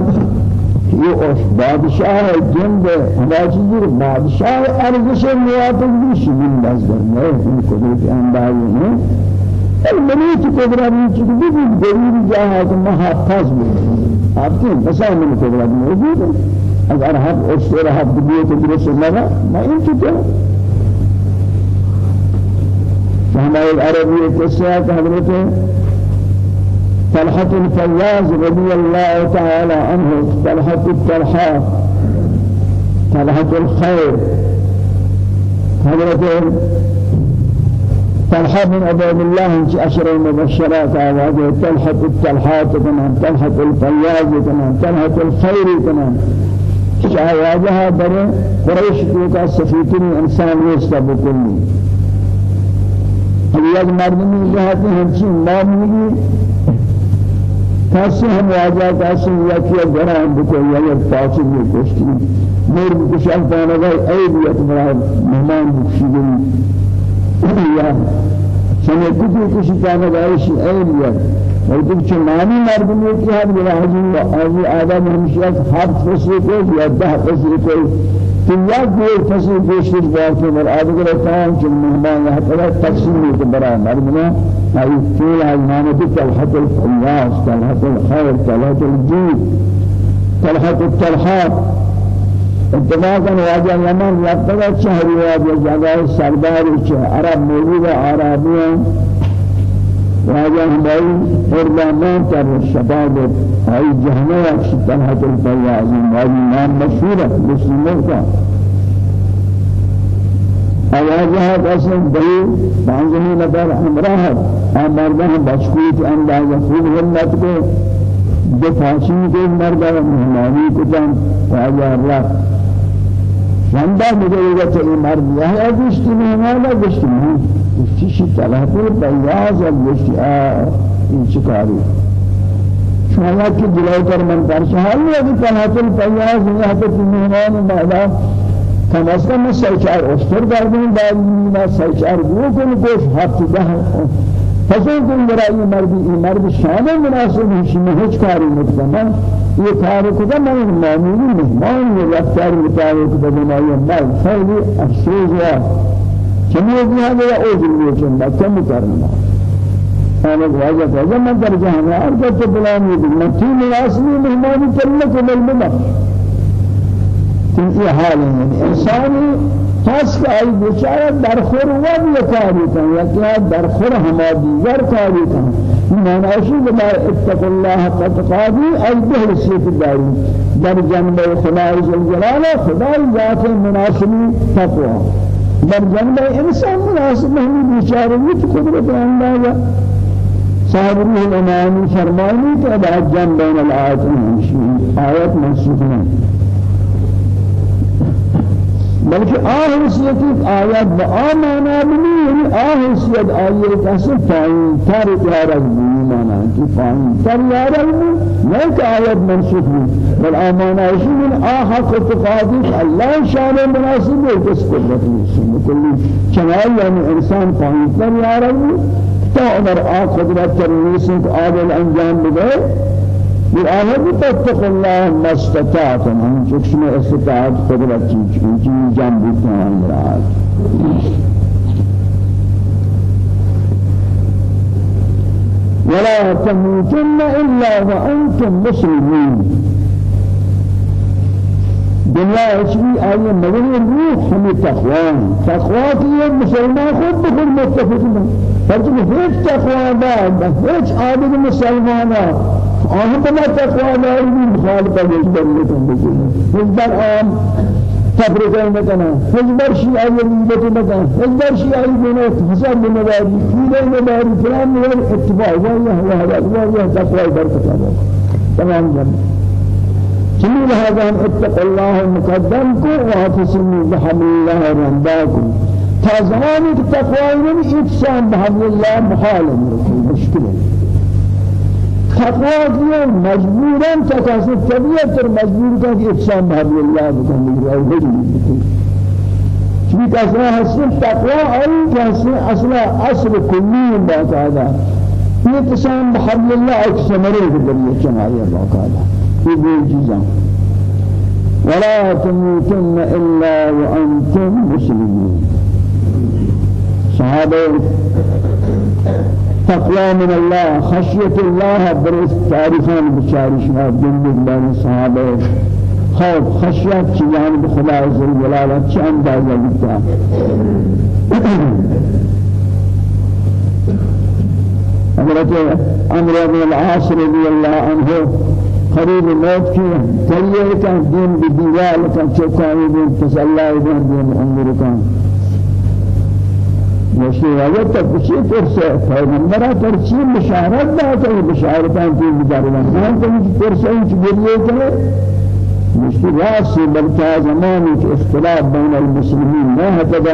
یہ اس بادشاہ جند ہما چیزی بادشاہ ارزش موافق بھی شمول نظر میں ان قدرت اندازی میں المنیت قدرت میں چکہ بھی گریب جاہا کہ محافظ بھی آپ کی بسا من قدرت موجود ہے اگر حق اشتر حق بیت درست لنا ما این چطور فهمائي العربية قصة حضرت طلحة الفياز رضي الله تعالى عنه طلحة الطلحات طلحة الخير. حضرت طلحة بن عبد الله أشر المبشرات آواجه طلحة الطلحات كمان طلحة الفياز كمان طلحة الخير كمان شاهدها در قريش توقع سفيتني انسان وسط بكلي مردمی جهتی همچین نام میگی کسی هم واجه کسی یکی گرام بکن یا یک پاچه بکشتی. مور بکشن پانگای ای بیت برای مهمان بکشیدن یا سمع كتير كشي كان دايش أيليا ولكن شماني مردم يكي هذا بلاحظين هذه آدم همشي حرف فسيكوز يا ده فسيكوز تیا کوئی فصل گوشت بار کے مر آدگر کام کہ مہمان یہاں پر تقسیم ہے کہ برا کی طلحت الفیاس طلحت الخير طلحت الجود طلحت الطلحات. اتفاقا واجه يمن يبتغى شهر واجه جگہ سردار عرب موجود واجه ہماری قربانان کر شباب ہائی جہنم اکشی طلحت الفیاضین واجه نام مشهور ہے مسلموں کا آوازها قسم بلی پانزمی نفر همراه هم مردان بچکویت انداز خوب همت کو. دو پانچی کے مردان مہمانی کتن واجه رفت میگه که این مرد یه گشتی مهمانه گشتی شی طلبه بیاز گشتی این چیکاری شما که جلوتر من پرشحال میگه طلبه بیاز یه حتی مهمان بعدا کم از کم سیچار اشتر کردیم بعد مینا سیچار گو کن گوش هفت ده فسون کن. برای مردی این مرد شانه مناسب هیچ هیچ کاری نکنم یہ کار کو میں معمولی مہمان یہ رفتار مطابق بدنائی مال خیلی افسوس. ہے چمی دیا گیا أو دل چند کم کرنا أنا واجہ ہے میں در جہاں اور کہ بلان یہ میں تین راسمی مہمان چلنے کو مل ملا یہ حال ہے انسانی خاص کہ ای بیچارہ درخور و بیکاری کن یا کہ درخور ہما دیگر کاری کن من اشید ما اتق الله قد قادی ای به سیف داری در جنب خدای جلال خدای ذات مناسبی تقوا. در جنب انسان مناسب ہمیں بیچارہ یہ قدرت اندازہ صاحب روح الامانی فرمانی کہ بعد جنب بین الآیات آیت منسوخ نہیں بلکہ آ حیثیت آیات با آ مانا بنی یعنی آ حیثیت آیت کسی فائن تر یارد بنی مانا کی فائن تر یارد بنی نہیں کہ آیت منسوخ بھی بل آ اسی من آ حق اتقادی اللہ شان مناسب ہے کس قدرت میں کلی چنائی یعنی انسان فائن تر یارد بنی تو اگر آ قدرت تر نیسن آدل انجام بدے بالآخر تتقوا الله ما استطعتم. هم شخص ما استطاعت قدرت چیز چیز جان بودن مراد. ولا تموتن إلا وأنتم مسلمين دنیا اچھی آئیے مگر روح ہمیں تقوی تقوی کی یہ مسلمان خود بخود متفق نہیں فرچہ ہیچ تقوی بعد ہیچ آن بنا تقوى داری مخالفة جدر لكم بكنا حزبر آم تفرقه مكنا حزبر شيعي يميدت مكنا حزبر شيعي بنات حساب بنواري كيلة نواري فلان نواري اتباع وهي وهذا وهي تقوى بركة تمام جمع جميل هذا أن اتق الله مقدمكم واعتصموا بحبل الله رنداكم تازمانك تقوى من إفسان بحبل الله محال مشكلة خطا کیا مجبورن تکاسی طبیعت تر مجبور کا کہ افسان بحبل اللہ بکن لگرہ وجہ چمی کسرا حسن تقوی آئی کسی أصلا اصل کلی باقاعدہ یہ تسان بحبل اللہ ایک سمرے کے ذریعے چنائی باقاعدہ یہ دو چیزاں ولا تموتن إلا وأنتم مسلمون. صحابة تقوى من الله خشية الله برس تعرفان بشاري شما دنبك بان صحابه. خوف خشية چیزان بخدا عز الجلالة چه اندازه بتا حضرت عمرو بن العاص رضي الله عنه قريب موت کی تلیہ کا دین بدیوال کا چوکائی دین تسلی عمر کا مشي وجد تفسير فرصة فمنبرا فرصة بشارات داتا ہے بشارتان کی بدارنا ہاں تو فرصة انچ گریے کرے مشي راسی بلکہ زمانی کے اختلاف بین المسلمین نہ حدد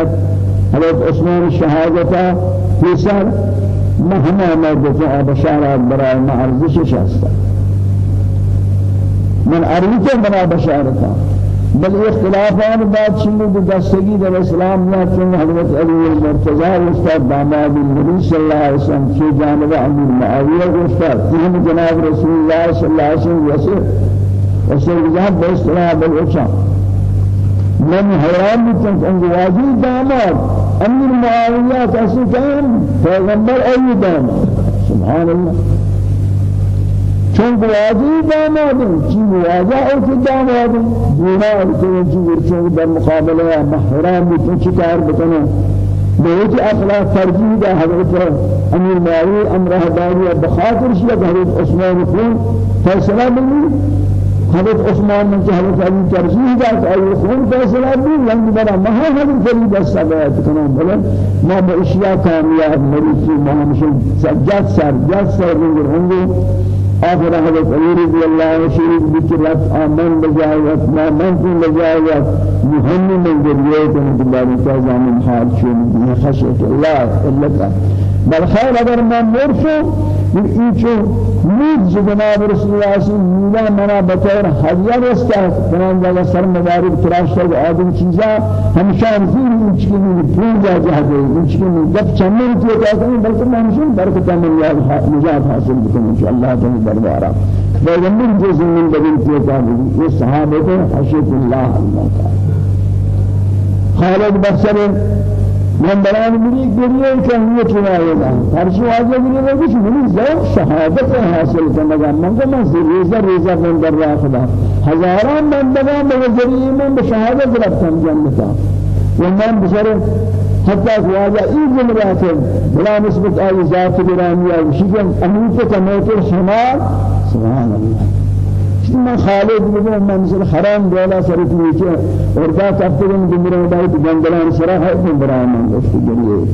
حضرت عثمان شهادتا سر مهما ما دفع بشارات برای معرضش شاستا من عرضت بنا بشارتا بل اختلافان بعد شنو دستگی در اسلام یا چون حضرت علی المرتضی استاد داماد النبی صلی الله علیه وسلم في جانب امیر معاویه استاد این جناب رسول الله صلی الله علیه وسلم یسر وسر جهاد باصطلاح بالعشاء من حیران بودم ان واجی داماد. امیر معاویه کسی کن؟ پیغمبر ای داماد. سبحان الله. چون بوادی دامادن چی بواجه أو که دامادن دینا تو چی چون در مقابله محرم میتون چی کار بکنه؟ به اخلاق ترجیح ده حضرت امیر معاویه امره داری بخاطر شیعه حضرت عثمان خون فیصله بگیر. حضرت عثمان من حضرت علی ترجیح داد ای خون فیصله بگیر لنگ برا ما حضرت علی دست سبایت کنم. بله؟ ما به اشیاء کامیاب مریضی ما همشون سجاد سر جاد سر بگیر آخر حضرت علی رضی اللہ عنہ شریف بکرت آمن بجایت ما من کن بجایت مهم من بلاری کا زامن حال چون خشیت اللہ اللہ بل خیر اگر ما مرشو این چو مید جناب رسول الله صلی الله علیه منا بطور حضیار است کنان جگہ سر مبارک تراش تگ آدم چیزا ہمیشہ زیر این چیزی پول جا جہدے این چیزی جب چمن کیے جاتے ہیں بلکہ میں ہمیشہ برکت من نجات حاصل بکن انشاءاللہ تعالی دربارہ پیغمبر جس من بدل کیے جاتے یہ صحابہ کو حشیت اللہ اللہ تعالی خالد بخشر من برای میری گریه کنی چنایه دان هرچی واجه گریه بگیش منی ذوق شهادت حاصل کنگا من کو من ریزه ریزه من در راه خدا. هزاران بندگان به ذریعه من به شهادت رفتم جنتا و من بسر حتى واجه این جملات بلا نسبت آئی ذات گرامی آئی شکن أموت کمیت الحمار سبحان الله من خالد بودم من مثل حرام دولا سرت نیچه. اردا کفتگن بمیرم باید جنگلان سرا تو برای من دوست جریه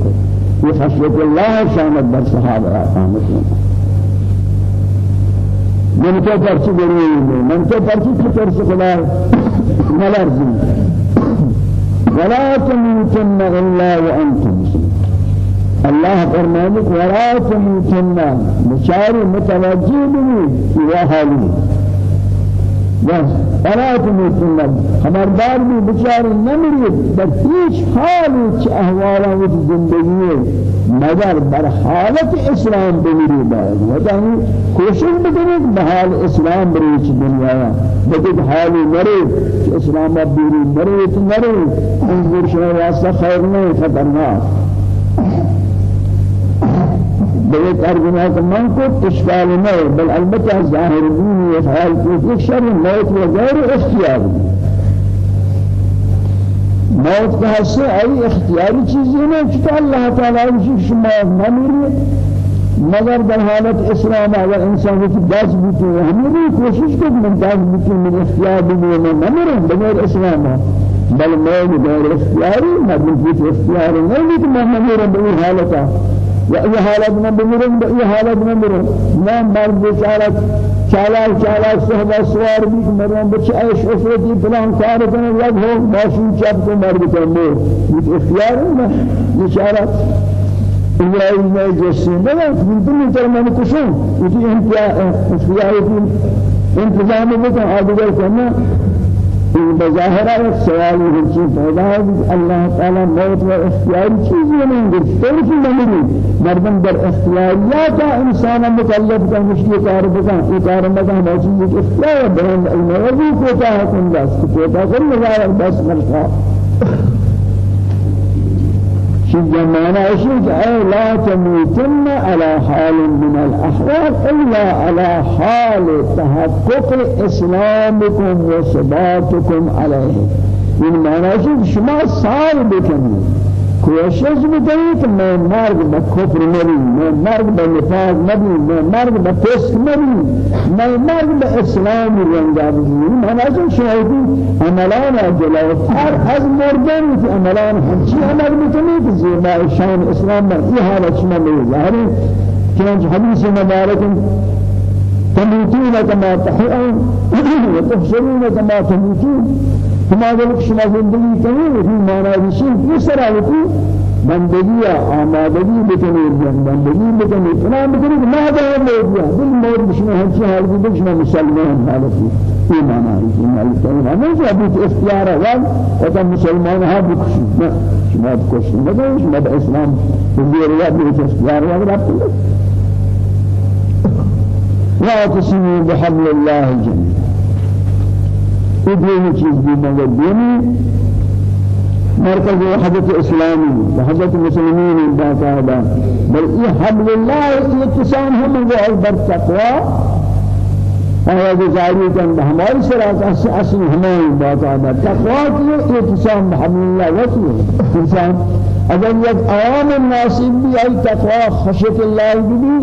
یہ خشیت اللہ شامت بر صحابہ من تو پرچی جریه من تو پرچی فکر سے خدا. نلرزی ولا تموتن إلا وأنتم الله فرمانه ولا تموتن. بشار متوجه بني وحالي بس فلا تموتن خبردار بھی بچار نمری در هیچ حالی چه احوالا و زندگی مگر بر حالت اسلام بمیری باید و تانی کوشش بکنید به حال اسلام بری چه دنیا بگید حالی نری چه اسلام بیری نری تو نری انظر شما واسه خیر نہیں خطرناک بغير أرجمات من كنت إشكال ما بل البتة ظاهر دين يفعل في شر الموت وغير اختيار موت کا حصہ ای اختیاری چیزیں ہیں کہ اللہ تعالی کی شما نمیری؟ مگر در حالت اسلام اگر انسان کی دست بیتے ہمیں بھی کوشش کو ممتاز بیتے من اختیار بھی میں نمیرے بغیر اسلام بل میں بغیر اختیاری مگر کی اختیار نہیں کہ میں نمیرے بغیر یا یہ حالت میں بمرن یہ حالت میں مرن میں مرد بیچارہ چالاک چالاک صحبہ سوار بھی مرن بچ عیش افرتی فلان کار کرنے لگ ہو ماشین چپ کو مرد کرنے یہ اختیار ہے بیچارہ إسرائيل ما يجسم بلا من دون ترمان كشوم يجي انتيا اختيار انتظام بكم عادل كنا بظاهر ایک سوال ہے کہ پیدا ہے اللہ تعالی موت و اختیاری چیزیں نہیں ہے صرف نہیں مردم در اختیاریات انسان مکلف کا مشکل کار بکا یہ کار مدہ موجود اختیار بہن الموضوع کو تا ہے کو تا کر لگا بس مرتا۔ جمعنا اشيك اي لا تموتن على حال من الاحوال الا على حال تحقق اسلامكم وثباتكم عليه من معنى اشيك شما صار بكني کوشش بکنید که من مرگ به کفر نبی من مرگ به نفاق نبی من مرگ به فسق نبی من مرگ به اسلام رنگ آبی من از شاهدی عملان جلوتر از مردن که عملان همچی عمل بکنید زیبا شان اسلام به این حالت شما می‌ظاهری چنانچه حدیث مبارک تموتون كما تحيون وتحشرون كما تموتون. كما ذلك شما زندگی کنید این معنی بشین یہ سراغتی بندگی آمادگی بکنید بندگی بکنید فلان بکنید ما دار لے دیا دل موت بشما ہنچی حالتی بشما مسلمان حالتی ایمان آئی ایمان آئی ہمیں جو ابھی اختیار ہے وہ مسلمان ہاں بکشی نہ شما بکشی نہ شما اسلام بندی ریا بھی اختیار ہے رب واعتصموا بحبل الله جميعا. ودين چیز بھی مگر دینی مرکز وحدت اسلامی وحدت مسلمین باقاعدہ. بل یہ حبل الله اتصام ہم وہ بر تقوی. آیا گزاری کن ہماری سرات اصل ہمیں باقاعدہ تقوی کی اتصام بحبل الله وکی انسان اگر یک عوام الناسب بھی ای تقوی خشیت اللہ بھی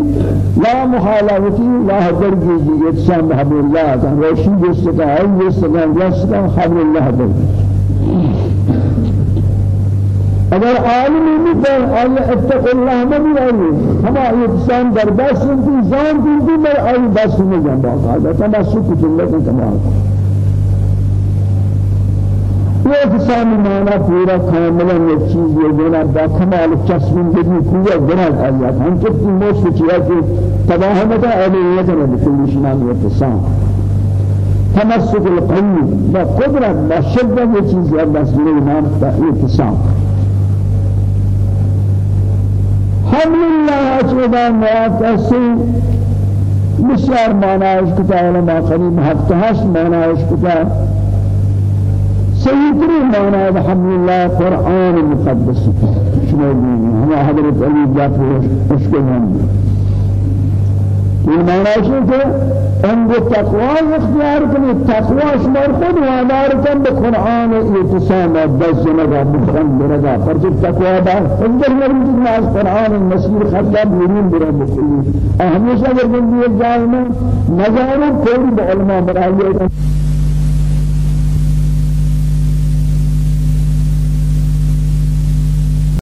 لا محالوتی لا درگی جی اتشان بحبر اللہ کن روشی جستا ای جستا جستا حبر اللہ درگی اگر عالمی بھی کن آیا اتق اللہ نبی آئی۔ ہما اتشان در بس انتی زان دیدی میں آئی بس میں جنبا قادر تمسک اللہ کو تمام۔ یہ اقسام معنی پورا کاملا ایک چیز یہ دینا با کمال چسبندگی پورا گناہ آیات ہم تو موش کیا کہ تباہ متا اہلیت نے بکل شنان اقسام تمسك القلب با قدرت با شدت یہ چیز ہے بس یہ نام اقسام حمل الله أجوبا معاكسي بسیار معنی اشکتا علماء قریب هفتهاش معنی اشکتا سيدري معنى الحمد لله قرآن المقدس. شنو هم حضرت علي جعفر أشكرهم. ہے کہ إن کو تقوی اختیار کریں تقوی شمار خود وادار کن به قرآن اعتصام بس جنگا بخن برگا پر جو تقوی با انجر نبی ناز قرآن المسیر خطا بیرون برا بکلی ہمیشہ اگر بندی ایک جائے میں نظارہ کوئی با علماء برائیے